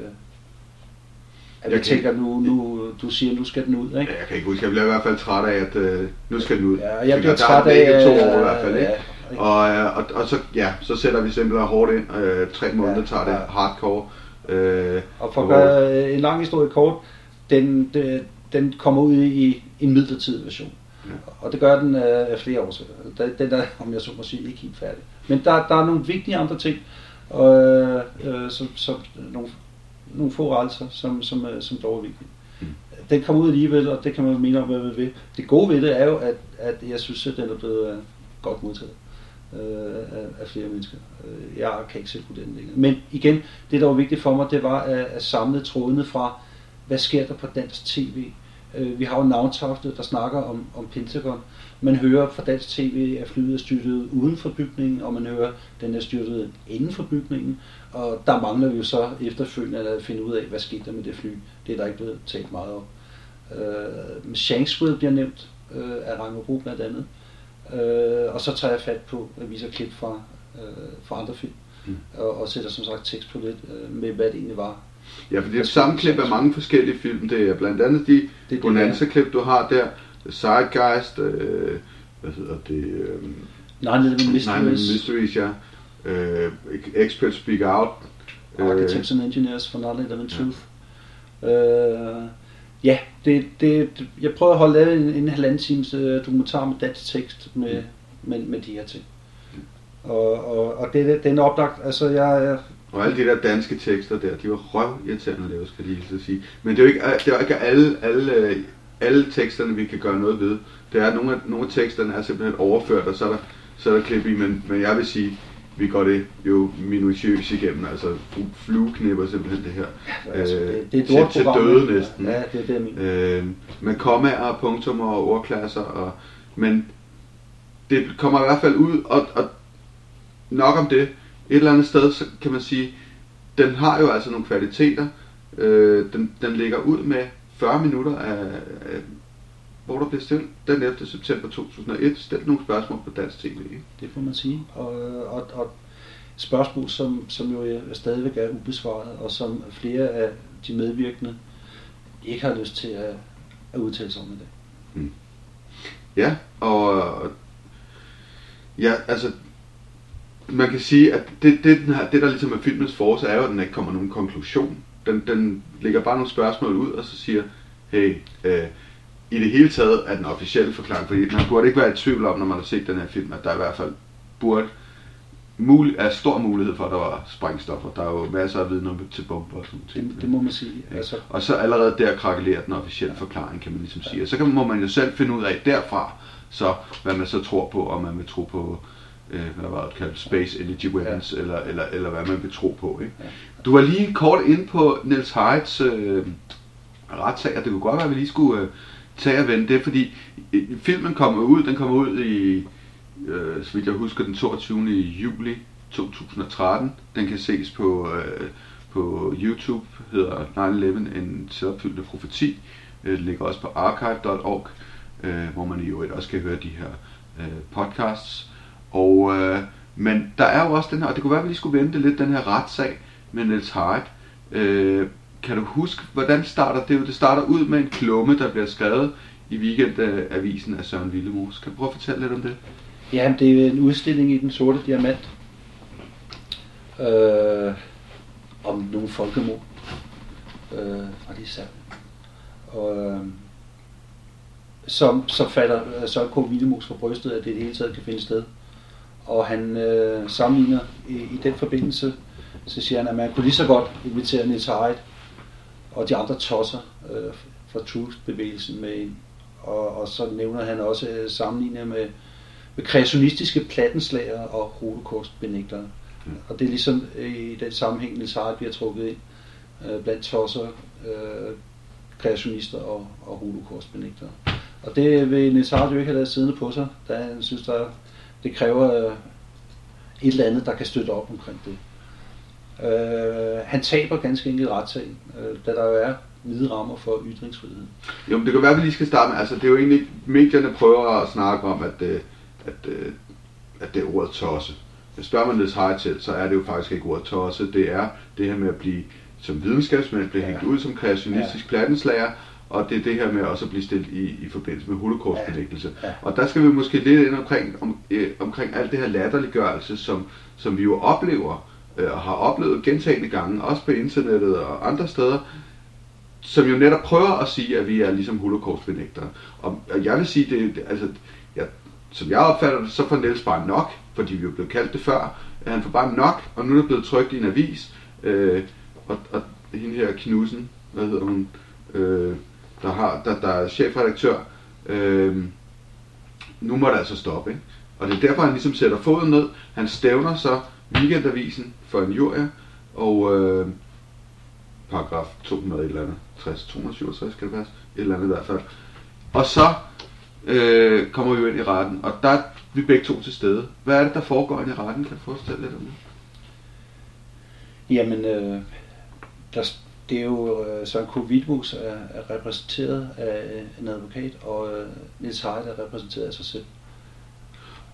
at jeg tænker, nu, nu, du siger, nu skal den ud, ikke? Ja, jeg kan ikke huske, jeg bliver i hvert fald træt af, at uh, nu skal den ud. Ja, jeg bliver træt af... To år i hvert fald, ikke? Ja, og, og, og, så, ja, så sætter vi simpelthen hårdt ind. Uh, tre måneder ja, tager det ja. hardcore. Uh, og for at gøre en lang historie kort, den, den, den kommer ud i en midlertidig version. Ja. Og det gør den af flere år. Den er, om jeg så må sige, ikke helt færdig. Men der, der er nogle vigtige andre ting, øh, øh, som, som nogle nogle få rejser, som, som, som dog er vigtige. Mm. Den kommer ud alligevel, og det kan man mene om, hvad man vil. Det gode ved det er jo, at, at jeg synes, at den er blevet uh, godt modtaget øh, af, af flere mennesker. Øh, jeg kan ikke selv vurdere den længere. Men igen, det der var vigtigt for mig, det var at, at samle trådene fra, hvad sker der på dansk tv? Øh, vi har jo navntofte, der snakker om, om Pentagon. Man hører fra dansk tv, at flyet er styrtet uden for bygningen, og man hører, at den er styrtet inden for bygningen. Og der mangler vi jo så efterfølgende at finde ud af, hvad skete der med det fly. Det er der ikke blevet talt meget om. Øh, Shanksville bliver nævnt øh, af Rangerbro blandt andet. Øh, og så tager jeg fat på at vise klip fra, øh, fra andre film. Mm. Og, og sætter som sagt tekst på lidt øh, med, hvad det egentlig var. Ja, for det er samme klip af mange forskellige film. Det er blandt andet de Bonanza-klip, du har der. Sidegeist, øh, hvad hedder det? Øh, Nine Mysteries. Nine Mysteries, ja. Uh, experts Speak Out. Architects uh, and Engineers for Not Living Truth. Uh, ja, det, det, jeg prøver at holde lavet en, en halvanden times uh, dokumentar med dansk tekst med, mm. med, med de her ting. Mm. Og, og, og det, det, det er en oplagt, altså jeg, jeg og alle de der danske tekster der, de var røv irriterende at lave, skal jeg lige sige. Men det er jo ikke, det er jo ikke alle, alle, alle teksterne, vi kan gøre noget ved. Det er, at nogle af, nogle af teksterne er simpelthen overført, og så er der, så er der klip i, men, men jeg vil sige, vi går det jo minutiøst igennem, altså flueknipper simpelthen det her. Ja, altså, det, det er til, til døde næsten. Ja, det er det, jeg mener. Øh, med kommaer, punktummer og ordklasser, og, men det kommer i hvert fald ud, og, og nok om det, et eller andet sted, så kan man sige, den har jo altså nogle kvaliteter. Øh, den, den ligger ud med 40 minutter af, af hvor der blev stillet den 11. september 2001 stillet nogle spørgsmål på dansk tv. Det får man sige. Og, og, og spørgsmål, som, som jo stadigvæk er ubesvaret, og som flere af de medvirkende ikke har lyst til at, at udtale sig om i dag. Hmm. Ja, og ja, altså man kan sige, at det, det, den her, det der ligesom er filmens force, er jo, at den ikke kommer nogen konklusion. Den, den lægger bare nogle spørgsmål ud, og så siger, hey, øh, i det hele taget er den officielle forklaring, fordi man burde ikke være i tvivl om, når man har set den her film, at der i hvert fald burde mul- er stor mulighed for, at der var sprængstoffer. Der er jo masser af viden om til bomber og sådan ting. Det, det må man sige. Ja. Altså, Og så allerede der krakelerer den officielle forklaring, kan man ligesom sige. Og så kan, må man jo selv finde ud af derfra, så hvad man så tror på, om man vil tro på, øh, hvad var det kaldt, Space Energy Weapons, ja. eller, eller, eller hvad man vil tro på. Ikke? Ja. Du var lige kort ind på Niels Heights øh, retssag, og det kunne godt være, at vi lige skulle øh, tage og vende det, fordi filmen kommer ud, den kommer ud i, øh, så vidt jeg husker, den 22. juli 2013. Den kan ses på, øh, på YouTube, hedder 9-11, en selvopfyldende profeti. Øh, Den ligger også på archive.org, øh, hvor man i øvrigt også kan høre de her øh, podcasts. Og, øh, men der er jo også den her, og det kunne være, at vi lige skulle vente lidt, den her retssag med Niels Harik. Øh, kan du huske, hvordan starter det? Det starter ud med en klumme, der bliver skrevet i weekendavisen af Søren Villemus. Kan du prøve at fortælle lidt om det? ja, det er en udstilling i Den Sorte Diamant. Øh, om nogle folkemord. Øh, fra de Serbien. Og, øh, som, så falder så Søren K. Villemus for brystet, at det i det hele taget kan finde sted. Og han øh, sammenligner i, i den forbindelse, så siger han, at man kunne lige så godt invitere Niels Hareid og de andre tosser øh, fra Truth-bevægelsen med ind. Og, og så nævner han også øh, sammenligninger med, med kreationistiske plattenslager og holocaustbenægtere. Mm. Og det er ligesom øh, i den sammenhæng, Niels Hareid bliver trukket ind øh, blandt tosser, øh, kreationister og, og holocaustbenægtere. Og det vil Niels Hareid jo ikke have lavet siddende på sig, da han synes, der, det kræver øh, et eller andet, der kan støtte op omkring det. Øh, han taber ganske enkelt retssagen, øh, da der jo er hvide rammer for ytringsfriheden. Jo, men det kan være, at vi lige skal starte med, altså det er jo egentlig, medierne prøver at snakke om, at, øh, at, øh, at det er ordet tosse. Hvis spørger man Niels til, så er det jo faktisk ikke ordet tosse. Det er det her med at blive som videnskabsmand, blive Ja. hængt ud som kreationistisk plattenslager, og det er det her med også at blive stillet i, i forbindelse med holocaustbenægtelse. Ja. Og der skal vi måske lidt ind omkring, om, øh, omkring alt det her latterliggørelse, som, som vi jo oplever, øh, og har oplevet gentagende gange, også på internettet og andre steder, som jo netop prøver at sige, at vi er ligesom holocaustbenægtere. Og, og jeg vil sige, det, det altså, jeg, som jeg opfatter det, så får Niels bare nok, fordi vi jo blev kaldt det før, at han får bare nok, og nu er det blevet trykt i en avis, øh, og, og hende her Knudsen, hvad hedder hun, øh, der, har, der, der er chefredaktør, øh, nu må det altså stoppe, ikke? Og det er derfor, han ligesom sætter foden ned. Han stævner så weekendavisen for en jury, og øh, paragraf 200 et eller andet, 60, 267 skal det passe, et eller andet i hvert fald. Og så øh, kommer vi jo ind i retten, og der er vi begge to til stede. Hvad er det, der foregår ind i retten? Kan du forestille lidt om det? Jamen, øh, der, det er jo øh, Søren K. Wittmus er, er repræsenteret af en advokat, og øh, Niels Hareid er repræsenteret af sig selv.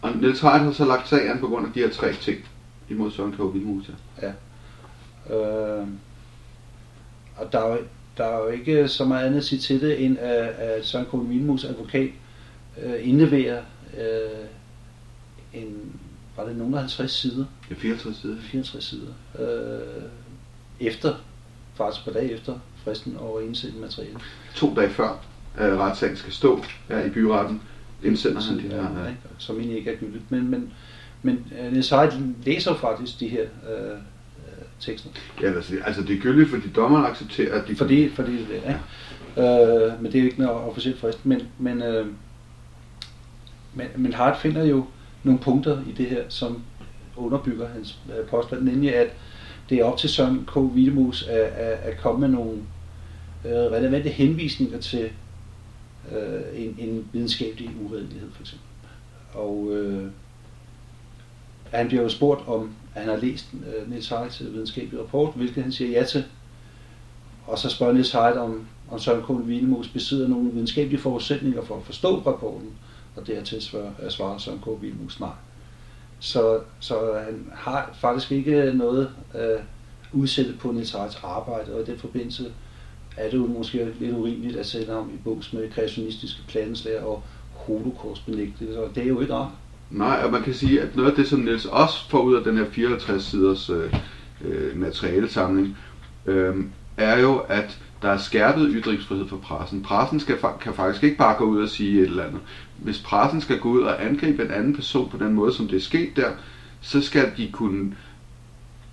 Og Niels Hareid har så lagt sag an på grund af de her tre ting imod Søren K. Vilmose. Ja. Øh, og der er, jo, der er jo ikke så meget andet at sige til det, end at, at Søren K. Wittmus advokat øh, indleverer øh, en, var det nogen af 50 sider, Det er 64 sider. 64 sider, øh, efter, faktisk på dag efter fristen over indsætte materiale. To dage før øh, retssagen skal stå her i byretten, indsender han de her. ja, Ja. som egentlig ikke er gyldigt. Men, men, men uh, Niels Hareid læser faktisk de her øh, øh, tekster. Ja, altså, altså det er gyldigt, fordi dommeren accepterer, at de... Fordi, fordi det er, ikke? Øh, men det er jo ikke noget officielt frist. Men, men, øh, men, men Hart finder jo nogle punkter i det her, som underbygger hans øh, påstand, nemlig at det er op til Søren K. Willemus at, at, at komme med nogle øh, relevante henvisninger til øh, en, en videnskabelig uredelighed, for eksempel. Og øh, han bliver jo spurgt om, at han har læst øh, Niels Heids videnskabelige rapport, hvilket han siger ja til. Og så spørger Niels Heid, om, om Søren K. Willemus besidder nogle videnskabelige forudsætninger for at forstå rapporten, og dertil svarer, svarer Søren K. Willemus nej. Så, så han har faktisk ikke noget øh, udsætte på Niels Heids arbejde, og i den forbindelse er det jo måske lidt urimeligt at sætte ham i bås med kreationistiske planslag og holocaustbenægtelse, og det er jo ikke ret. Nej, og man kan sige, at noget af det, som Niels også får ud af den her 54 siders øh, øh, materialesamling, øh, er jo, at der er skærpet ytringsfrihed for pressen. Pressen skal, kan faktisk ikke bare gå ud og sige et eller andet. Hvis pressen skal gå ud og angribe en anden person på den måde, som det er sket der, så skal de kunne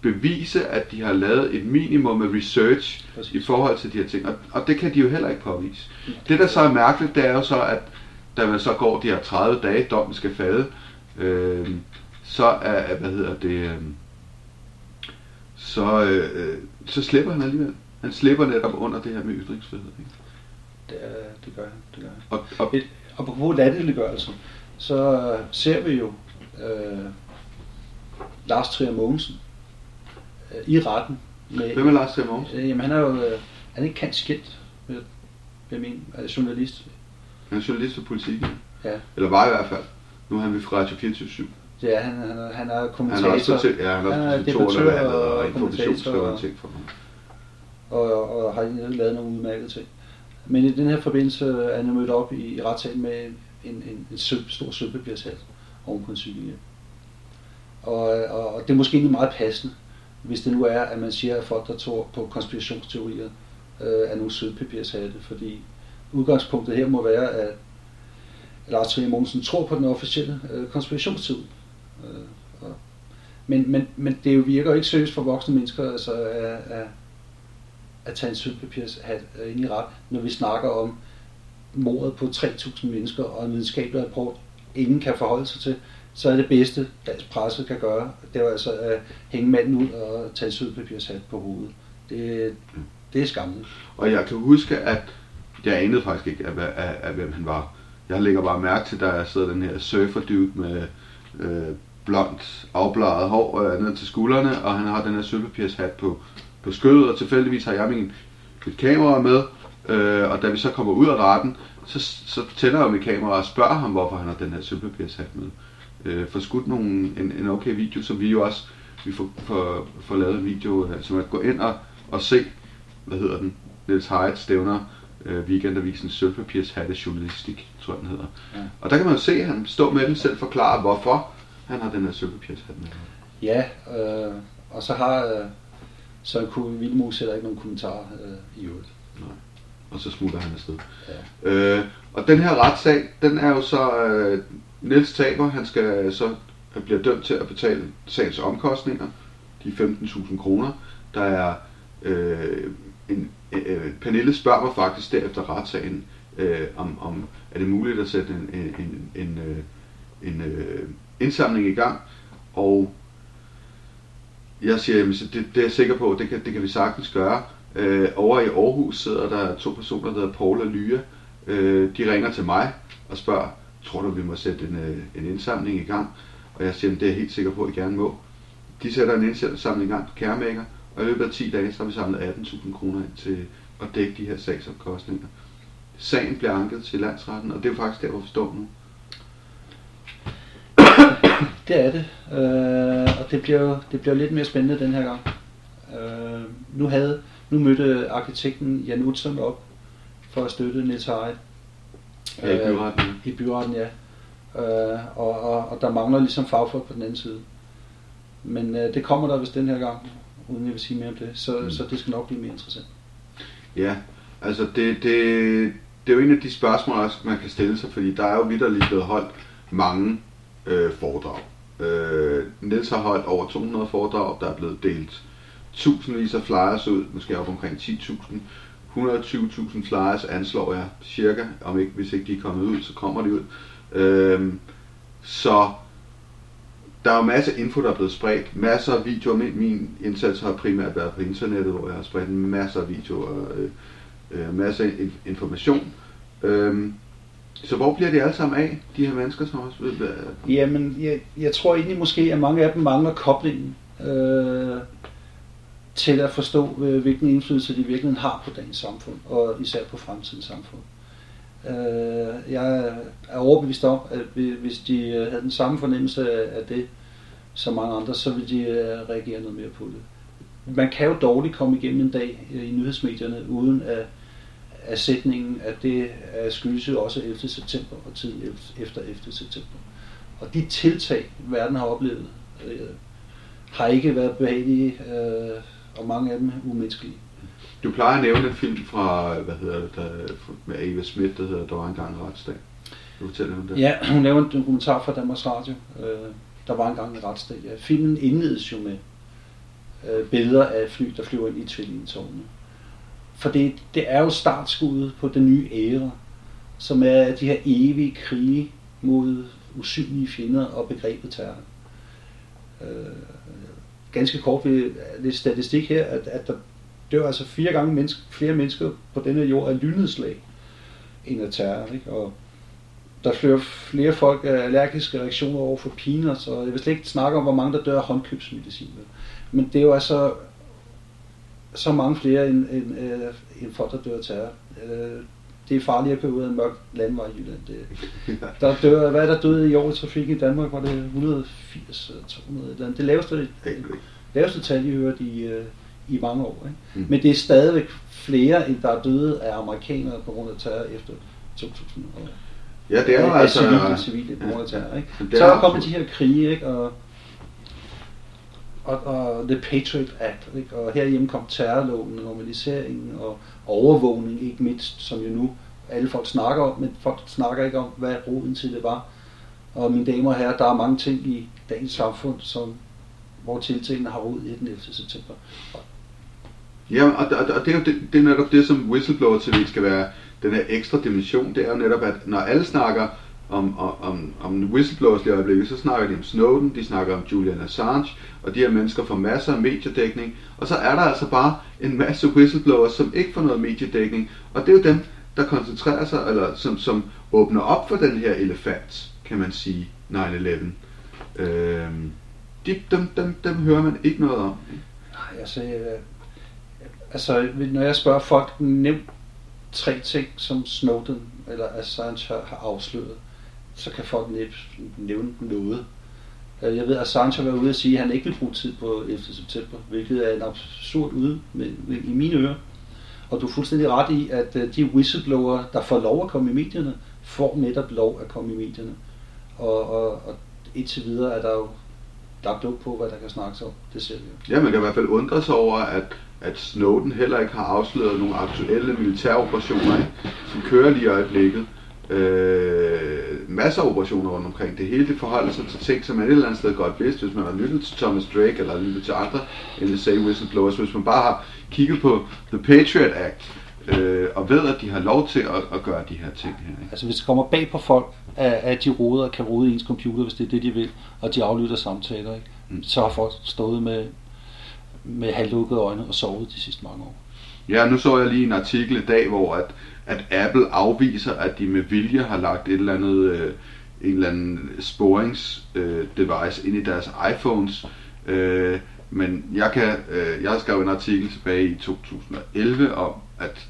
bevise, at de har lavet et minimum af research Præcis. i forhold til de her ting. Og, og det kan de jo heller ikke påvise. Det, der så er mærkeligt, det er jo så, at da man så går de her 30 dage, dommen skal falde, øh, så er, hvad hedder det, øh, så, øh, så slipper han alligevel. Han slipper netop under det her med ytringsfrihed. Ikke? Det, det gør han. Det gør han. Og, og, Et, apropos latterliggørelse, så øh, ser vi jo øh, Lars Trier Mogensen øh, i retten. Med, hvem er Lars Trier Mogensen? Øh, jamen han er jo øh, han er ikke kendt skilt, vil jeg mene, er journalist. Han er journalist for politik. Ja, Eller var i hvert fald. Nu er han ved fra Radio 24 det er han. Han er, han er Han kommentator. er også til, ja, han er Han er debattør og og informationsskriver og ting for ham. og, og har lavet nogle udmærkede ting. Men i den her forbindelse er han mødt op i, i retssalen med en, en, en søb, stor sølvpapirshat oven på en cykelhjelm. Og, og, og det er måske egentlig meget passende, hvis det nu er, at man siger, at folk, der tror på konspirationsteorier, øh, er nogle sølvpapirshatte, fordi udgangspunktet her må være, at Lars Trier Mogensen tror på den officielle øh, konspirationsteori. Øh, og, men, men, men det jo virker jo ikke seriøst for voksne mennesker altså, at, at, at tage en sølvpapirshat øh, ind i ret, når vi snakker om mordet på 3.000 mennesker og en videnskabelig rapport, ingen kan forholde sig til, så er det bedste, dansk presse kan gøre, det er altså at hænge manden ud og tage en sølvpapirshat på hovedet. Det, det er skamligt. Og jeg kan huske, at jeg anede faktisk ikke, af, af, af hvem han var. Jeg lægger bare mærke til, da jeg sidder den her surfer dude med øh, blondt, afbladet hår øh, ned til skuldrene, og han har den her sølvpapirshat på, på skødet, og tilfældigvis har jeg min, mit kamera med, øh, og da vi så kommer ud af retten, så, så tænder jeg mit kamera og spørger ham, hvorfor han har den her sølvpapirshat med. Øh, for skudt nogle, en, en okay video, som vi jo også vi får, får, får lavet en video, øh, som at gå ind og, og se, hvad hedder den, Niels Heidt stævner øh, Weekendavisen Sølvpapirs Hatte Journalistik, tror jeg den hedder. Ja. Og der kan man jo se, at han står med den selv forklare, hvorfor han har den her sølvpapirs hat med. Ja, øh, og så har øh, Søren K. Vildmus heller ikke nogen kommentarer øh, i øvrigt. Og så smutter han afsted. Ja. Øh, og den her retssag, den er jo så, øh, Niels taber, han skal så bliver dømt til at betale sagens omkostninger, de 15.000 kroner. Der er øh, en, øh, Pernille spørger mig faktisk derefter retssagen, øh, om, om er det muligt at sætte en, en, en, en, øh, en, en indsamling i gang, og jeg siger, jamen, så det, det er jeg sikker på, det kan, det kan vi sagtens gøre. Øh, over i Aarhus sidder der to personer, der hedder Paul og Lyre. Øh, de ringer til mig og spørger, tror du, vi må sætte en, øh, en indsamling i gang? Og jeg siger, "Jamen, det er jeg helt sikker på, at I gerne må. De sætter en indsamling i gang, kæremækker, og i løbet af 10 dage, så har vi samlet 18.000 kroner ind til at dække de her sagsomkostninger. Sagen bliver anket til landsretten, og det er jo faktisk der, hvor vi står nu. (coughs) Det er det, øh, og det bliver, jo, det bliver lidt mere spændende den her gang. Øh, nu havde nu mødte arkitekten Jan Utzon op for at støtte Niels Heidt. Ja, i byretten. I byretten, ja. Øh, og, og, og der mangler ligesom fagfolk på den anden side. Men øh, det kommer der vist den her gang, uden jeg vil sige mere om det. Så, mm. så det skal nok blive mere interessant. Ja, altså det, det, det er jo en af de spørgsmål, også, man kan stille sig, fordi der er jo vidderligt blevet holdt mange øh, foredrag. Øh, Niels har holdt over 200 foredrag, der er blevet delt tusindvis af flyers ud, måske op omkring 10.000. 120.000 flyers anslår jeg cirka, om ikke, hvis ikke de er kommet ud, så kommer de ud. Øh, så der er jo masser af info, der er blevet spredt. Masser af videoer. Min, min indsats har primært været på internettet, hvor jeg har spredt masser af videoer øh, øh, masser af information. Øhm, så hvor bliver de alle sammen af, de her mennesker, som også ved, hvad... Jamen, jeg, jeg tror egentlig måske, at mange af dem mangler koblingen øh, til at forstå, øh, hvilken indflydelse de virkelig har på dagens samfund, og især på fremtidens samfund. Øh, jeg er overbevist om, at hvis de øh, havde den samme fornemmelse af af det som mange andre, så ville de øh, reagere noget mere på det. Man kan jo dårligt komme igennem en dag øh, i nyhedsmedierne, uden at, at sætningen, at det er skyldes jo også 11. september og tiden ef- efter 11. september. Og de tiltag, verden har oplevet, øh, har ikke været behagelige, øh, og mange af dem er umenneskelige. Du plejer at nævne en film fra, hvad hedder det, der, med Ava Smith, der hedder Der var engang en retsdag. Du fortæller om det. Ja, hun laver en dokumentar fra Danmarks Radio, øh, der var engang en retsstat. Ja. Filmen indledes jo med øh, billeder af fly, der flyver ind i tvillingetårnene. For det, det er jo startskuddet på den nye æra, som er de her evige krige mod usynlige fjender og begrebet terror. Øh, ganske kort ved lidt statistik her, at, at der dør altså fire gange menneske, flere mennesker på denne jord af lynnedslag end af terror. Ikke? Og der flere, flere folk af allergiske reaktioner over for piner, så jeg vil slet ikke snakke om, hvor mange der dør af håndkøbsmedicin. Men det er jo altså så mange flere end, end, end, end folk, der dør af terror. Øh, det er farligt at køre ud af en mørk landvej i Jylland. Det, (laughs) der dør, hvad er der døde i år i trafik i Danmark? Var det 180 eller 200 eller andet? Det laveste, laveste tal, I hørt i, øh, i mange år. Ikke? Mm. Men det er stadigvæk flere, end der er døde af amerikanere på grund af terror efter 2000. Ja, det er jo altså... Civile, civile på grund af terror. Ikke? Så er kommet de her krige, ikke? Og, og, og The Patriot Act, ikke? og herhjemme kom terrorloven, normaliseringen og overvågning, ikke mindst, som jo nu alle folk snakker om, men folk snakker ikke om, hvad roden til det var. Og mine damer og herrer, der er mange ting i dagens samfund, som, hvor tiltagene har rod i den 11. september. Ja, og, og, og det er jo det, det er netop det, som Whistleblower TV skal være, den her ekstra dimension, det er jo netop, at når alle snakker om, om, om whistleblowers i øjeblikket, så snakker de om Snowden, de snakker om Julian Assange, og de her mennesker får masser af mediedækning, og så er der altså bare en masse whistleblowers, som ikke får noget mediedækning, og det er jo dem, der koncentrerer sig, eller som, som åbner op for den her elefant, kan man sige, 9-11. Øhm, de, dem, dem, dem hører man ikke noget om. Nej, altså, øh, altså når jeg spørger folk, nævn tre ting, som Snowden eller Assange har, har afsløret, så kan folk nævne noget. Øh, jeg ved, at Sancho var ude og sige, at han ikke vil bruge tid på 11. september, hvilket er en absurd ude med, med, i mine ører. Og du er fuldstændig ret i, at øh, de whistleblower, der får lov at komme i medierne, får netop lov at komme i medierne. Og, og, og indtil videre er der jo lagt op på, hvad der kan snakkes om. Det ser vi jo. Ja, man kan i hvert fald undre sig over, at, at Snowden heller ikke har afsløret nogle aktuelle militæroperationer, ikke? som kører lige i øjeblikket øh, masser af operationer rundt omkring. Det hele det forholder sig til ting, som man et eller andet sted godt vidste, hvis man har lyttet til Thomas Drake eller lyttet til andre NSA whistleblowers. Hvis man bare har kigget på The Patriot Act, øh, og ved, at de har lov til at, at gøre de her ting her. Ikke? Altså hvis det kommer bag på folk, at, at de roder kan rode ens computer, hvis det er det, de vil, og de aflytter samtaler, ikke? Mm. så har folk stået med, med halvlukkede øjne og sovet de sidste mange år. Ja, nu så jeg lige en artikel i dag, hvor at at Apple afviser, at de med vilje har lagt et eller andet, øh, en eller anden sporings øh, device ind i deres iPhones. Øh, men jeg kan, øh, jeg skrev en artikel tilbage i 2011 om, at,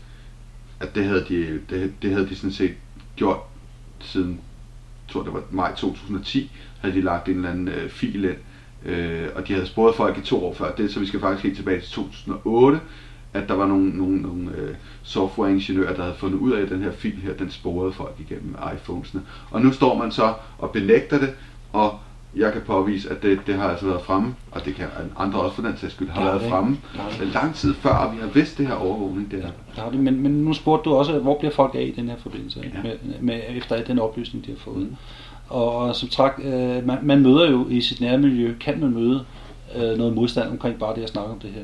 at det havde de, det, det havde de sådan set gjort siden, jeg tror det var maj 2010, havde de lagt en eller anden øh, fil ind. Øh, og de havde spurgt folk i to år før det, så vi skal faktisk helt tilbage til 2008, at der var nogle, nogle, nogle øh, softwareingeniører, der havde fundet ud af, at den her fil her, den sporede folk igennem iPhonesene. Og nu står man så og benægter det, og jeg kan påvise, at det, det har altså været fremme, og det kan andre også for den sags skyld, har ja, været det. fremme det. lang tid før, vi har vidst det her overvågning. Det Ja, det, men, men nu spurgte du også, hvor bliver folk af i den her forbindelse, ja. med, med, efter den oplysning, de har fået. Mm. Og, og som sagt, øh, man, man møder jo i sit nærmiljø, kan man møde øh, noget modstand omkring bare det at snakke om det her.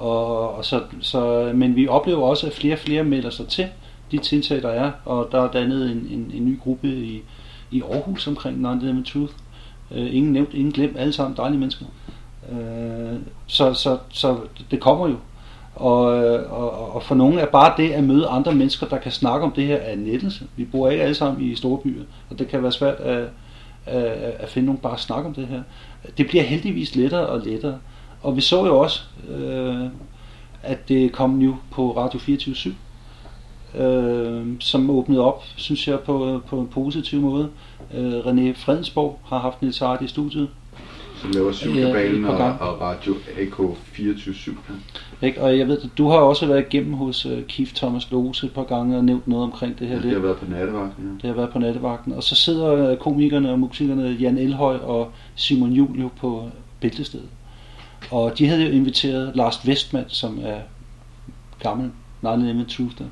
Og, og så, så, men vi oplever også, at flere og flere melder sig til de tiltag, der er, og der er dannet en, en, en ny gruppe i, i Aarhus omkring 9 Truth. Uh, ingen nævnt, ingen glemt, alle sammen dejlige mennesker. Uh, så, så, så det kommer jo. Og, og, og for nogle er bare det at møde andre mennesker, der kan snakke om det her, er nettelse. Vi bor ikke alle sammen i store byer, og det kan være svært at, at, at finde nogen bare at snakke om det her. Det bliver heldigvis lettere og lettere. Og vi så jo også, øh, at det kom nu på Radio 24 øh, som åbnede op, synes jeg, på, på en positiv måde. Øh, René Fredensborg har haft Niels Hardt i studiet. Som laver Syvkabalen ja, og, og Radio AK 24 Ikke? Og jeg ved, du har også været igennem hos uh, Keith Thomas Lose et par gange og nævnt noget omkring det her. Ja, det har været på nattevagten. Ja. Det har været på nattevagten. Og så sidder komikerne og musikerne Jan Elhøj og Simon Julio på bæltestedet. Og de havde jo inviteret Lars Westman, som er gammel 9 Truth,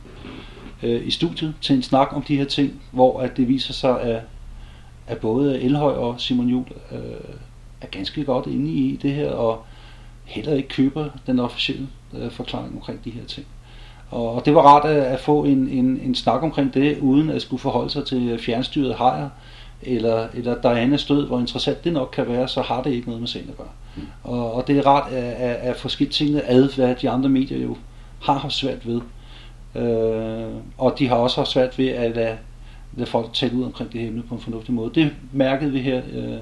øh, i studiet til en snak om de her ting, hvor at det viser sig, at, at både Elhøj og Simon Jul øh, er ganske godt inde i det her, og heller ikke køber den officielle øh, forklaring omkring de her ting. Og, og det var rart at, at få en, en, en snak omkring det, uden at skulle forholde sig til fjernstyret hejer, eller, eller Dianas død, hvor interessant det nok kan være, så har det ikke noget med sagen at gøre. Og, og det er rart at, at, at få skilt tingene ad, hvad de andre medier jo har haft svært ved. Øh, og de har også haft svært ved at lade, lade folk tale ud omkring det her emne på en fornuftig måde. Det mærkede vi her øh,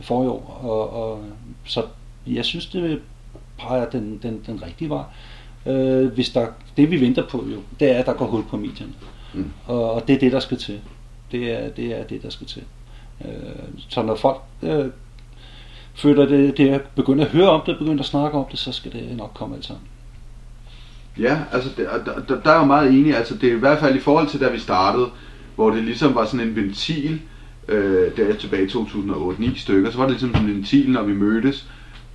for i år, og, og så jeg synes, det peger den, den, den rigtige vej. Øh, hvis der, det vi venter på jo, det er, at der går hul på medierne. Mm. Og, og det er det, der skal til. Det er det, er det der skal til. Øh, så når folk øh, føler det, det er begyndt at høre om det, begyndt at snakke om det, så skal det nok komme alt sammen. Ja, altså der, der, der er jo meget enig, altså det er i hvert fald i forhold til da vi startede, hvor det ligesom var sådan en ventil, øh, der tilbage i 2008-9 stykker, så var det ligesom sådan en ventil, når vi mødtes,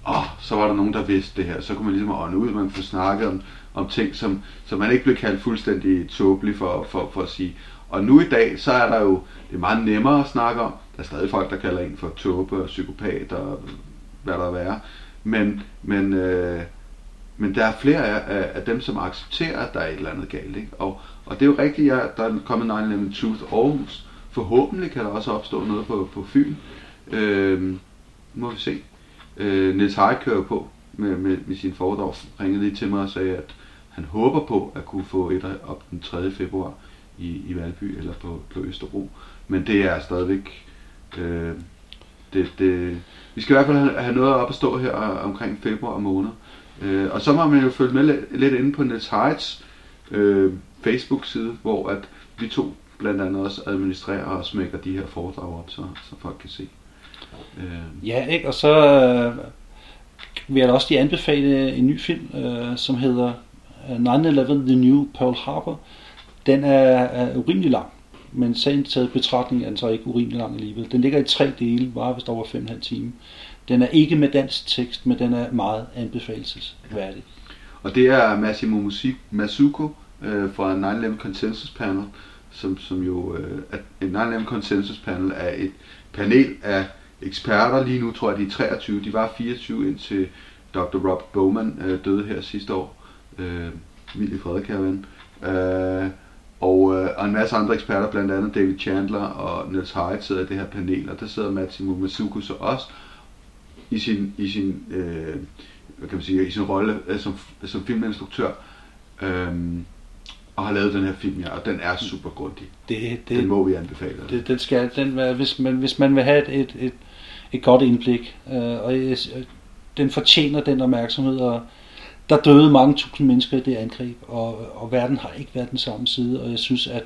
og så var der nogen, der vidste det her, så kunne man ligesom ånde ud, man kunne snakke om, om ting, som, som man ikke blev kaldt fuldstændig tåbelig for, for, for at sige. Og nu i dag, så er der jo, det er meget nemmere at snakke om, der er stadig folk, der kalder en for tåbe og psykopat og hvad der er men, men øh, men der er flere af, af, af dem, som accepterer, at der er et eller andet galt. Ikke? Og, og det er jo rigtigt, at der er kommet 9-11 Truth Aarhus. Forhåbentlig kan der også opstå noget på, på Fyn. Øh, må vi se. Øh, Niels Haik kører på med, med, med sin foredrag, ringede lige til mig og sagde, at han håber på at kunne få et op den 3. februar i, i Valby eller på, på Østerbro. Men det er stadigvæk... Øh, det, det, vi skal i hvert fald have, noget op at stå her omkring februar måned. Øh, og så må man jo følge med lidt, lidt inde på Nets Heights øh, Facebook-side, hvor at vi to blandt andet også administrerer og smækker de her foredrag op, så, så folk kan se. Øh. Ja, ikke? Og så øh, vil jeg også lige anbefale en ny film, øh, som hedder øh, 9-11 The New Pearl Harbor. Den er, er urimelig lang, men sagen taget betragtning er den så ikke urimelig lang alligevel. Den ligger i tre dele, var vist over 5,5 timer. Den er ikke med dansk tekst, men den er meget anbefalelsesværdig. Og det er Massimo Masuko øh, fra 9-11 Consensus Panel, som, som jo øh, et 9-11 Consensus Panel er et panel af eksperter. Lige nu tror jeg, de er 23. De var 24 indtil Dr. Rob Bowman øh, døde her sidste år. Øh, Mille Frederik, ven. Øh, og, øh, og en masse andre eksperter, blandt andet David Chandler og Niels Hyde sidder i det her panel, og der sidder Massimo Masuko så også, i sin, i sin, øh, hvad kan man sige, i sin rolle øh, som, som filminstruktør, øh, og har lavet den her film, ja, og den er super grundig. Det, det, den må vi anbefale. Det, den skal, den, hvis, man, hvis man vil have et, et, et, et godt indblik, øh, og øh, den fortjener den opmærksomhed, og der døde mange tusind mennesker i det angreb, og, og verden har ikke været den samme side, og jeg synes, at,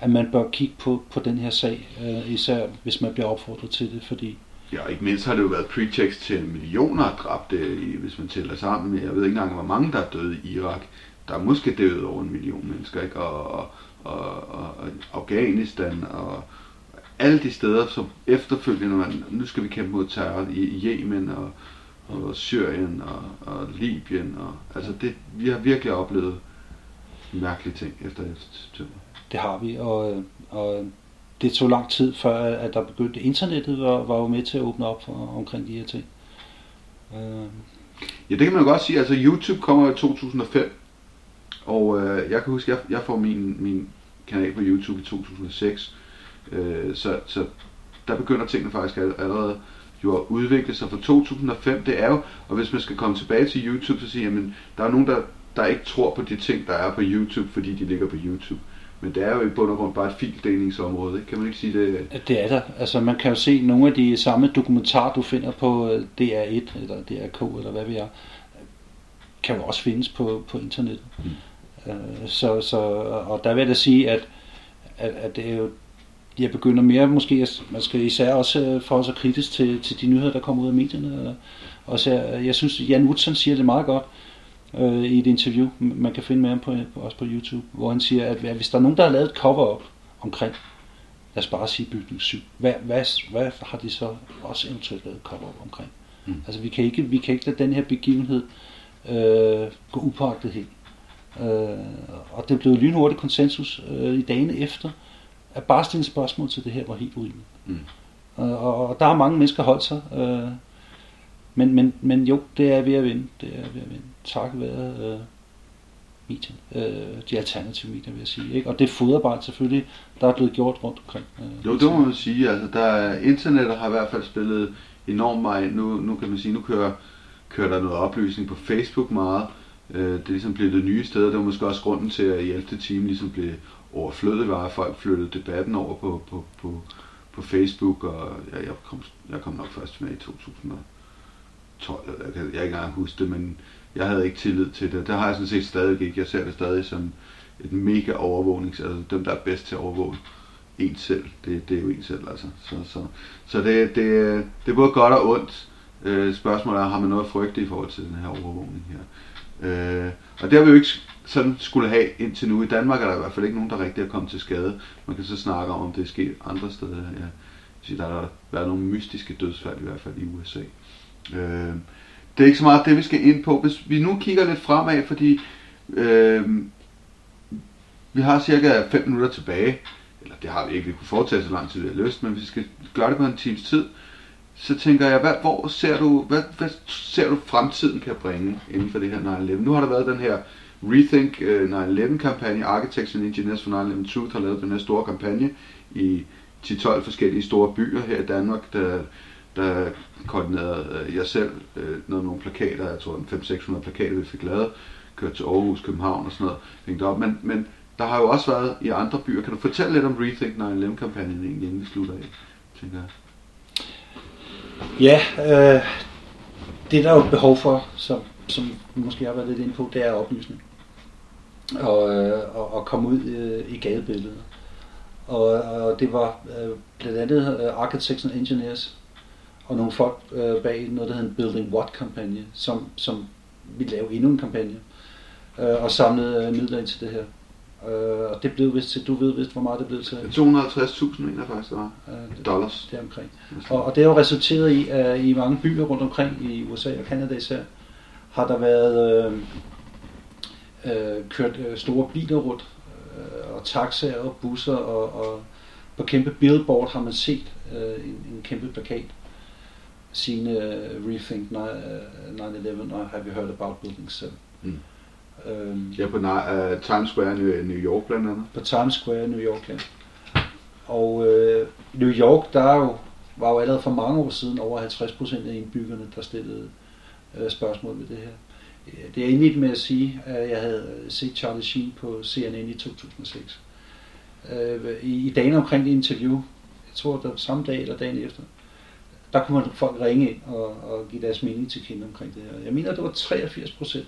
at man bør kigge på, på den her sag, øh, især hvis man bliver opfordret til det, fordi Ja, ikke mindst har det jo været pretext til millioner af dræbte, øh, hvis man tæller sammen. Jeg ved ikke engang, hvor mange der er døde i Irak. Der er måske døde over en million mennesker, ikke? Og, og, og, og Afghanistan og alle de steder, som efterfølgende, man, nu skal vi kæmpe mod terror i Yemen og, og Syrien og, og Libyen. Og, altså det, vi har virkelig oplevet mærkelige ting efter 11. september. Det har vi, og, og det tog lang tid før, at der begyndte. Internettet var, var jo med til at åbne op for, omkring de her ting. Øh. Ja, det kan man jo godt sige. Altså YouTube kommer i 2005, og øh, jeg kan huske, jeg, jeg får min, min kanal på YouTube i 2006. Øh, så, så der begynder tingene faktisk allerede jo at udvikle sig fra 2005. Det er jo, og hvis man skal komme tilbage til YouTube, så siger man, der er nogen, der, der ikke tror på de ting, der er på YouTube, fordi de ligger på YouTube. Men det er jo i bund og grund bare et fildelingsområde, ikke? kan man ikke sige det? Det er der. Altså man kan jo se nogle af de samme dokumentarer, du finder på øh, DR1 eller DRK eller hvad vi er, kan jo også findes på, på internettet. Mm. Uh, så, så, og der vil jeg da sige, at, at, at det er jo jeg begynder mere måske, at man skal især også øh, forholde sig kritisk til, til de nyheder, der kommer ud af medierne. Og så, jeg synes, Jan Utzon siger det meget godt, øh, i et interview, man kan finde med ham på, også på YouTube, hvor han siger, at hvis der er nogen, der har lavet et cover-up omkring, lad os bare sige bygning 7, hvad, hvad, hvad har de så også eventuelt lavet et cover-up omkring? Mm. Altså vi kan, ikke, vi kan ikke lade den her begivenhed øh, gå upåagtet hen. Øh, og det blev lynhurtigt konsensus øh, i dagene efter, at bare stille spørgsmål til det her var helt urimeligt. Mm. Øh, og, og der har mange mennesker holdt sig. Øh, Men, men, men jo, det er ved at vinde. Det er ved at vinde. Tak være øh, medierne. Øh, de alternative medier, vil jeg sige. Ikke? Og det fodarbejde selvfølgelig, der er blevet gjort rundt omkring. Øh, Jo, det må man sige. Altså, der er, internettet har i hvert fald spillet enormt meget. Nu, nu kan man sige, nu kører, kører der noget oplysning på Facebook meget. Øh, det er ligesom blevet det nye sted. Det var måske også grunden til, at i 11. time ligesom blev overflødigt var at folk flyttede debatten over på, på, på, på Facebook, og jeg, jeg, kom, jeg kom nok først med i 2012, eller jeg kan, jeg ikke engang huske det, men jeg havde ikke tillid til det. Det har jeg sådan set stadig ikke. Jeg ser det stadig som et mega overvågnings, altså dem, der er bedst til at overvåge en selv, det, det er jo en selv, altså. Så, så, så det, det, det er både godt og ondt. Øh, spørgsmålet er, har man noget at frygte i forhold til den her overvågning her? Øh, og det har vi jo ikke sådan skulle have indtil nu. I Danmark er der i hvert fald ikke nogen, der rigtig er kommet til skade. Man kan så snakke om, om det er sket andre steder. Ja. Så der har været nogle mystiske dødsfald i hvert fald i USA. Øh, det er ikke så meget det, vi skal ind på. Hvis vi nu kigger lidt fremad, fordi øh, vi har cirka 5 minutter tilbage. Eller det har vi ikke, vi kunne foretage så lang tid, vi har lyst, men hvis vi skal gøre det på en times tid, så tænker jeg, hvad, hvor ser du, hvad, hvad ser du fremtiden kan bringe inden for det her 9-11? Nu har der været den her Rethink øh, uh, 9-11-kampagne, Architects and Engineers for 9-11 Truth har lavet den her store kampagne i 10-12 forskellige store byer her i Danmark, der, der koordinerede uh, jeg selv øh, uh, noget, nogle plakater, jeg tror 500-600 plakater, vi fik lavet, kørt til Aarhus, København og sådan noget, hængt op, men, men der har jo også været i andre byer. Kan du fortælle lidt om Rethink 9-11-kampagnen egentlig, inden vi slutter af, tænker jeg? Ja, øh, det der er jo behov for, som, som måske har været lidt inde på, det er oplysning. Og, øh, og, og komme ud øh, i gadebilledet. Og, og det var øh, blandt andet øh, Architects and Engineers og nogle folk øh, bag noget, der hedder en Building What-kampagne, som, som ville lave endnu en kampagne øh, og samlede øh, midler ind til det her. Øh, og det blev vist til, du ved vist, hvor meget det blev til. 250.000 mener faktisk, det var. Øh, det, Dollars. det omkring. Og, og det har jo resulteret i, at i mange byer rundt omkring i USA og Canada især, har der været øh, øh, kørt øh, store biler rundt, øh, og taxaer og busser, og, og på kæmpe billboard har man set øh, en, en kæmpe plakat. Sine uh, Rethink 9-11 og Have You Heard About Building 7. Mm. Øhm, Ja, på uh, Times Square i New- York blandt andet. på Times Square i New York. Ja. Og øh, New York, der er jo, var jo allerede for mange år siden over 50 procent af indbyggerne, der stillede øh, spørgsmål ved det her. Det er egentlig med at sige, at jeg havde set Charlie Sheen på CNN i 2006. Øh, I, i dagen omkring det interview, jeg tror det var samme dag eller dagen efter, der kunne man folk ringe ind og, og give deres mening til kende omkring det her. Jeg mener, det var 83 procent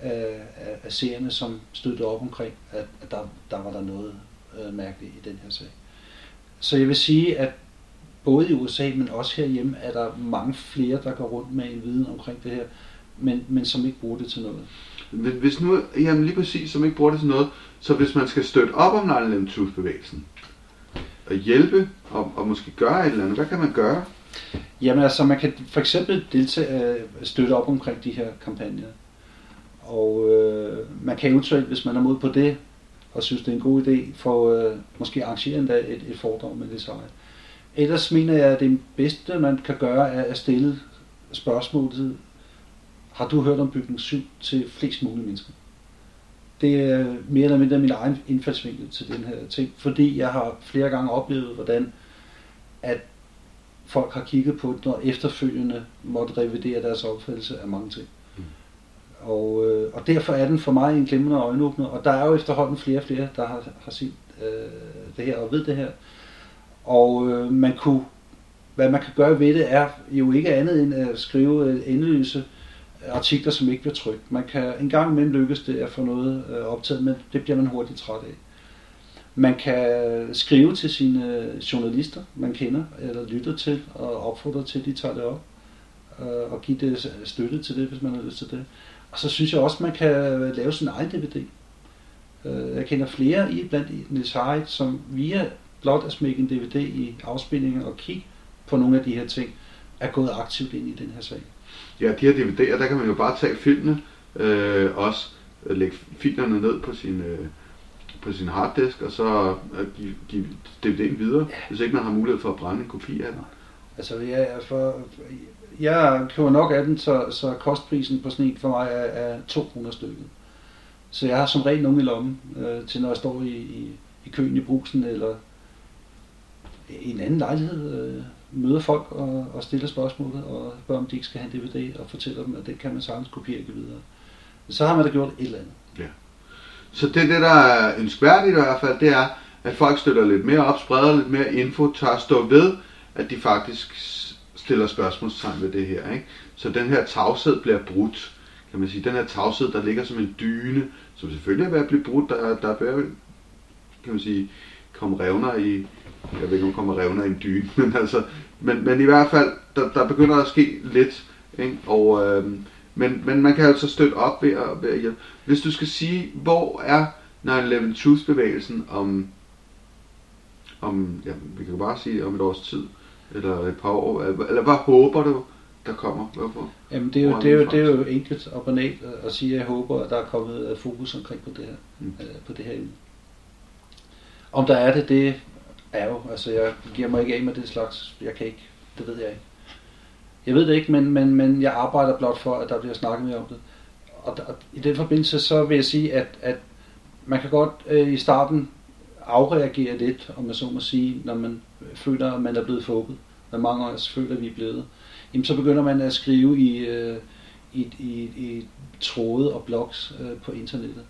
af, af, af seerne, som støttede op omkring, at, at der, der var der noget øh, mærkeligt i den her sag. Så jeg vil sige, at både i USA, men også herhjemme, er der mange flere, der går rundt med en viden omkring det her, men, men som ikke bruger det til noget. Hvis- Hvis nu, jamen lige præcis, som ikke bruger det til noget, så hvis man skal støtte op om 9-11 Truth-bevægelsen, og hjælpe, og, og måske gøre et eller andet, hvad kan man gøre? Jamen altså, man kan for eksempel deltage, øh, støtte op omkring de her kampagner. Og øh, man kan eventuelt, hvis man er mod på det, og synes det er en god idé, få øh, måske arrangere endda et, et foredrag med det sejr. Ellers mener jeg, at det bedste, man kan gøre, er at stille spørgsmålet, har du hørt om bygning 7 til flest mulige mennesker? Det er mere eller mindre min egen indfaldsvinkel til den her ting, fordi jeg har flere gange oplevet, hvordan at folk har kigget på den, og efterfølgende måtte revidere deres opfattelse af mange ting. Mm. Og, øh, og derfor er den for mig en glimrende øjenåbner, og der er jo efterhånden flere og flere, der har, har set øh, det her og ved det her. Og øh, man kunne, hvad man kan gøre ved det, er jo ikke andet end at skrive øh, endeløse artikler, som ikke bliver trykt. Man kan en gang imellem lykkes det at få noget øh, optaget, men det bliver man hurtigt træt af. Man kan skrive til sine øh, journalister, man kender eller lytter til, og opfordre til, at de tager det op, øh, og give det støtte til det, hvis man har lyst til det. Og så synes jeg også, man kan lave sin egen DVD. Øh, Jeg kender flere i blandt Niels Harrit, som via blot at smække en DVD i afspilningen og kigge på nogle af de her ting, er gået aktivt ind i den her sag. Ja, de her DVD'er, der kan man jo bare tage filmene, øh, også lægge filerne ned på sin, øh, på sin harddisk, og så øh, give, give DVD'en videre, hvis ikke man har mulighed for at brænde en kopi af den. Altså, jeg, for, jeg køber nok af den, så, så kostprisen på sådan en for mig er, er 200 stykker. Så jeg har som regel nogen i lommen, øh, til når jeg står i, i, i køen i brusen, eller i en anden lejlighed, øh, møder folk og, og stiller spørgsmålet, og spørger, om de ikke skal have en DVD, og fortæller dem, at det kan man sagtens kopiere og videre. Så har man da gjort et eller andet. Ja. Så det, det der er ønskværdigt i hvert fald, det er, at folk støtter lidt mere op, spreder lidt mere info, tager stå ved, at de faktisk stiller spørgsmålstegn ved det her. Ikke? Så den her tavshed bliver brudt, kan man sige. Den her tavshed, der ligger som en dyne, som selvfølgelig er ved at blive brudt, der, der er ved kan man sige, komme revner i, jeg ved ikke om kommer revner i en dyne, (laughs) men altså, men, men i hvert fald, der, der begynder at ske lidt, ikke? og øh, men, men man kan altså støtte op ved at, ved at hjælpe. Hvis du skal sige, hvor er 9-11 Truth bevægelsen om, om ja, vi kan bare sige om et års tid, eller et par år, eller hvad håber du, der kommer? Hvorfor? Jamen det er, jo, det, er jo, det er jo enkelt og banalt at sige, at jeg håber, at der er kommet øh, fokus omkring på det her, mm. øh, på det her emne. Om der er det, det er jo, altså jeg giver mig ikke af med det slags, jeg kan ikke, det ved jeg ikke. Jeg ved det ikke, men, men, men jeg arbejder blot for, at der bliver snakket mere om det. Og, og i den forbindelse, så vil jeg sige, at, at man kan godt øh, i starten afreagere lidt, om man så må sige, når man føler, at man er blevet forhåbet. Når mange af os føler, at vi er blevet. Jamen, så begynder man at skrive i, øh, i, i, i tråde og blogs øh, på internettet.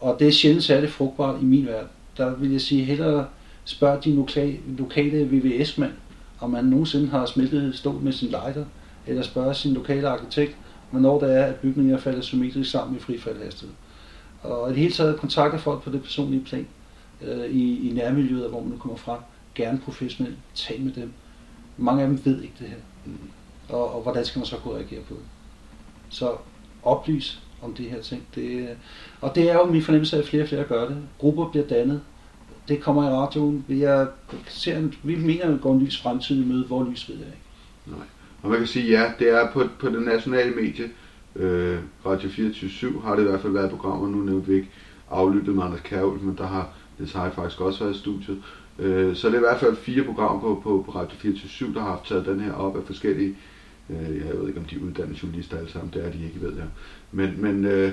Og det er sjældent særligt frugtbart i min verden. Der vil jeg sige, hellere spørg din lokale, lokale VVS-mand, om man nogensinde har smeltet stål med sin lighter, eller spørge sin lokale arkitekt, hvornår det er, at bygninger falder symmetrisk sammen i frifaldhastighed. Og i det hele taget kontakter folk på det personlige plan, øh, i, i nærmiljøet, hvor man nu kommer fra, gerne professionelt, tal med dem. Mange af dem ved ikke det her. Og, og hvordan skal man så gå og reagere på det? Så oplys om de her ting. Det, og det er jo min fornemmelse at flere og flere gør det. Grupper bliver dannet, det kommer i radioen. Jeg ser, vi mener, at går en lys fremtid i møde. Hvor lys ved jeg ikke. Nej. Og man kan sige, ja, det er på, på det nationale medie, øh, Radio 24 har det i hvert fald været programmer, nu nævnte vi ikke aflyttet med Anders Kærhul, men der har det har faktisk også været i studiet. Øh, så det er i hvert fald fire programmer på, på, på Radio 24 der har haft taget den her op af forskellige, øh, jeg ved ikke om de er uddannede journalister alle sammen, det er de ikke, ved jeg. Men, men, øh,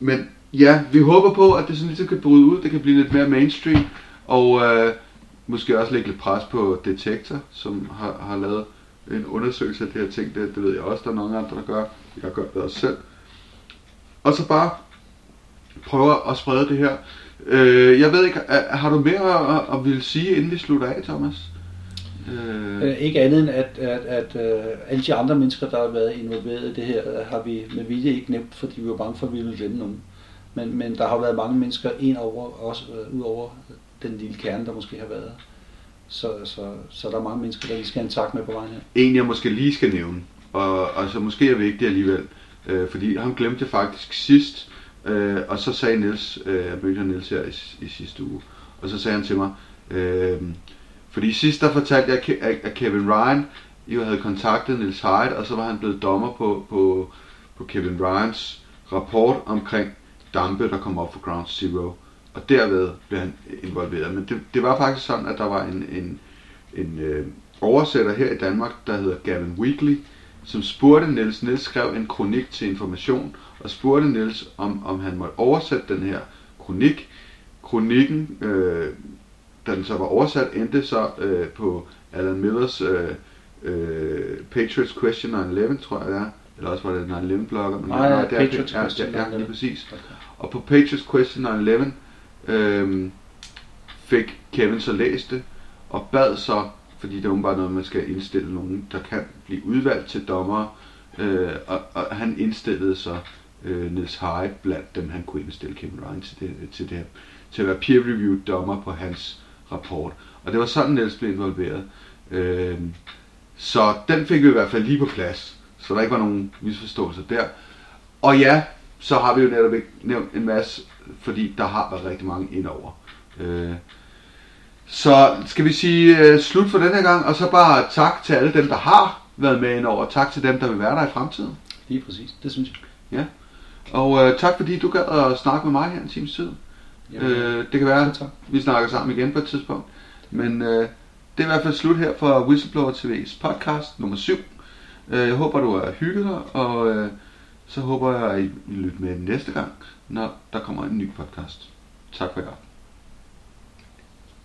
men ja, vi håber på, at det sådan ligesom kan bryde ud, det kan blive lidt mere mainstream, og øh, måske også lægge lidt pres på Detektor, som har, har lavet en undersøgelse af det her ting, det, det ved jeg også, der er nogle andre, der gør, jeg gør det også selv. Og så bare prøve at sprede det her. Øh, jeg ved ikke, har du mere at, at ville sige, inden vi slutter af, Thomas? Øh... Øh, ikke andet end, at, at, at uh, alle de andre mennesker, der har været involveret i det her, har vi med vilje ikke nævnt, fordi vi var bange for, at vi ville glemme nogen. Men, men der har været mange mennesker ind over, også øh, ud over den lille kerne, der måske har været. Så, så, så der er mange mennesker, der vi skal have en tak med på vejen her. En, jeg måske lige skal nævne, og, og så måske er vigtigt alligevel, øh, fordi han glemte faktisk sidst, øh, og så sagde Niels, øh, jeg mødte Niels her i, i sidste uge, og så sagde han til mig, øh, fordi sidst der fortalte jeg, at Kevin Ryan jo havde kontaktet Niels Hyde, og så var han blevet dommer på, på, på Kevin Ryans rapport omkring dampe, der kom op for Ground Zero. Og derved blev han involveret. Men det, det var faktisk sådan, at der var en, en, en øh, oversætter her i Danmark, der hedder Gavin Weekly, som spurgte Niels. Niels skrev en kronik til information, og spurgte Niels, om, om han måtte oversætte den her kronik. Kronikken, øh, da den så var oversat, endte så øh, på Alan Millers øh, øh, Patriots Question 11, tror jeg det er. Eller også var det 9-11 blogger. Men nej, nej, Patriots ja, Question ja, ja, lige præcis. Okay. Og på Patriots Question 11 øh, fik Kevin så læst det, og bad så, fordi det er bare noget, man skal indstille nogen, der kan blive udvalgt til dommer, øh, og, og han indstillede så øh, Niels Hyde blandt dem, han kunne indstille Kevin Ryan til det, øh, til det til at være peer-reviewed dommer på hans rapport. Og det var sådan, Niels blev involveret. Øh, så den fik vi i hvert fald lige på plads, så der ikke var nogen misforståelser der. Og ja, så har vi jo netop ikke nævnt en masse, fordi der har været rigtig mange indover. Øh, så skal vi sige uh, slut for denne gang, og så bare tak til alle dem, der har været med indover, og tak til dem, der vil være der i fremtiden. Lige præcis, det synes jeg. Ja, og uh, tak fordi du gad at snakke med mig her en times tid. Jamen, uh, det kan være, at vi snakker sammen igen på et tidspunkt. Men uh, det er i hvert fald slut her for Whistleblower TV's podcast nummer 7. Øh, jeg håber, du har hygget dig, og øh, så håber jeg, at I vil lytte med næste gang, når der kommer en ny podcast. Tak for jer.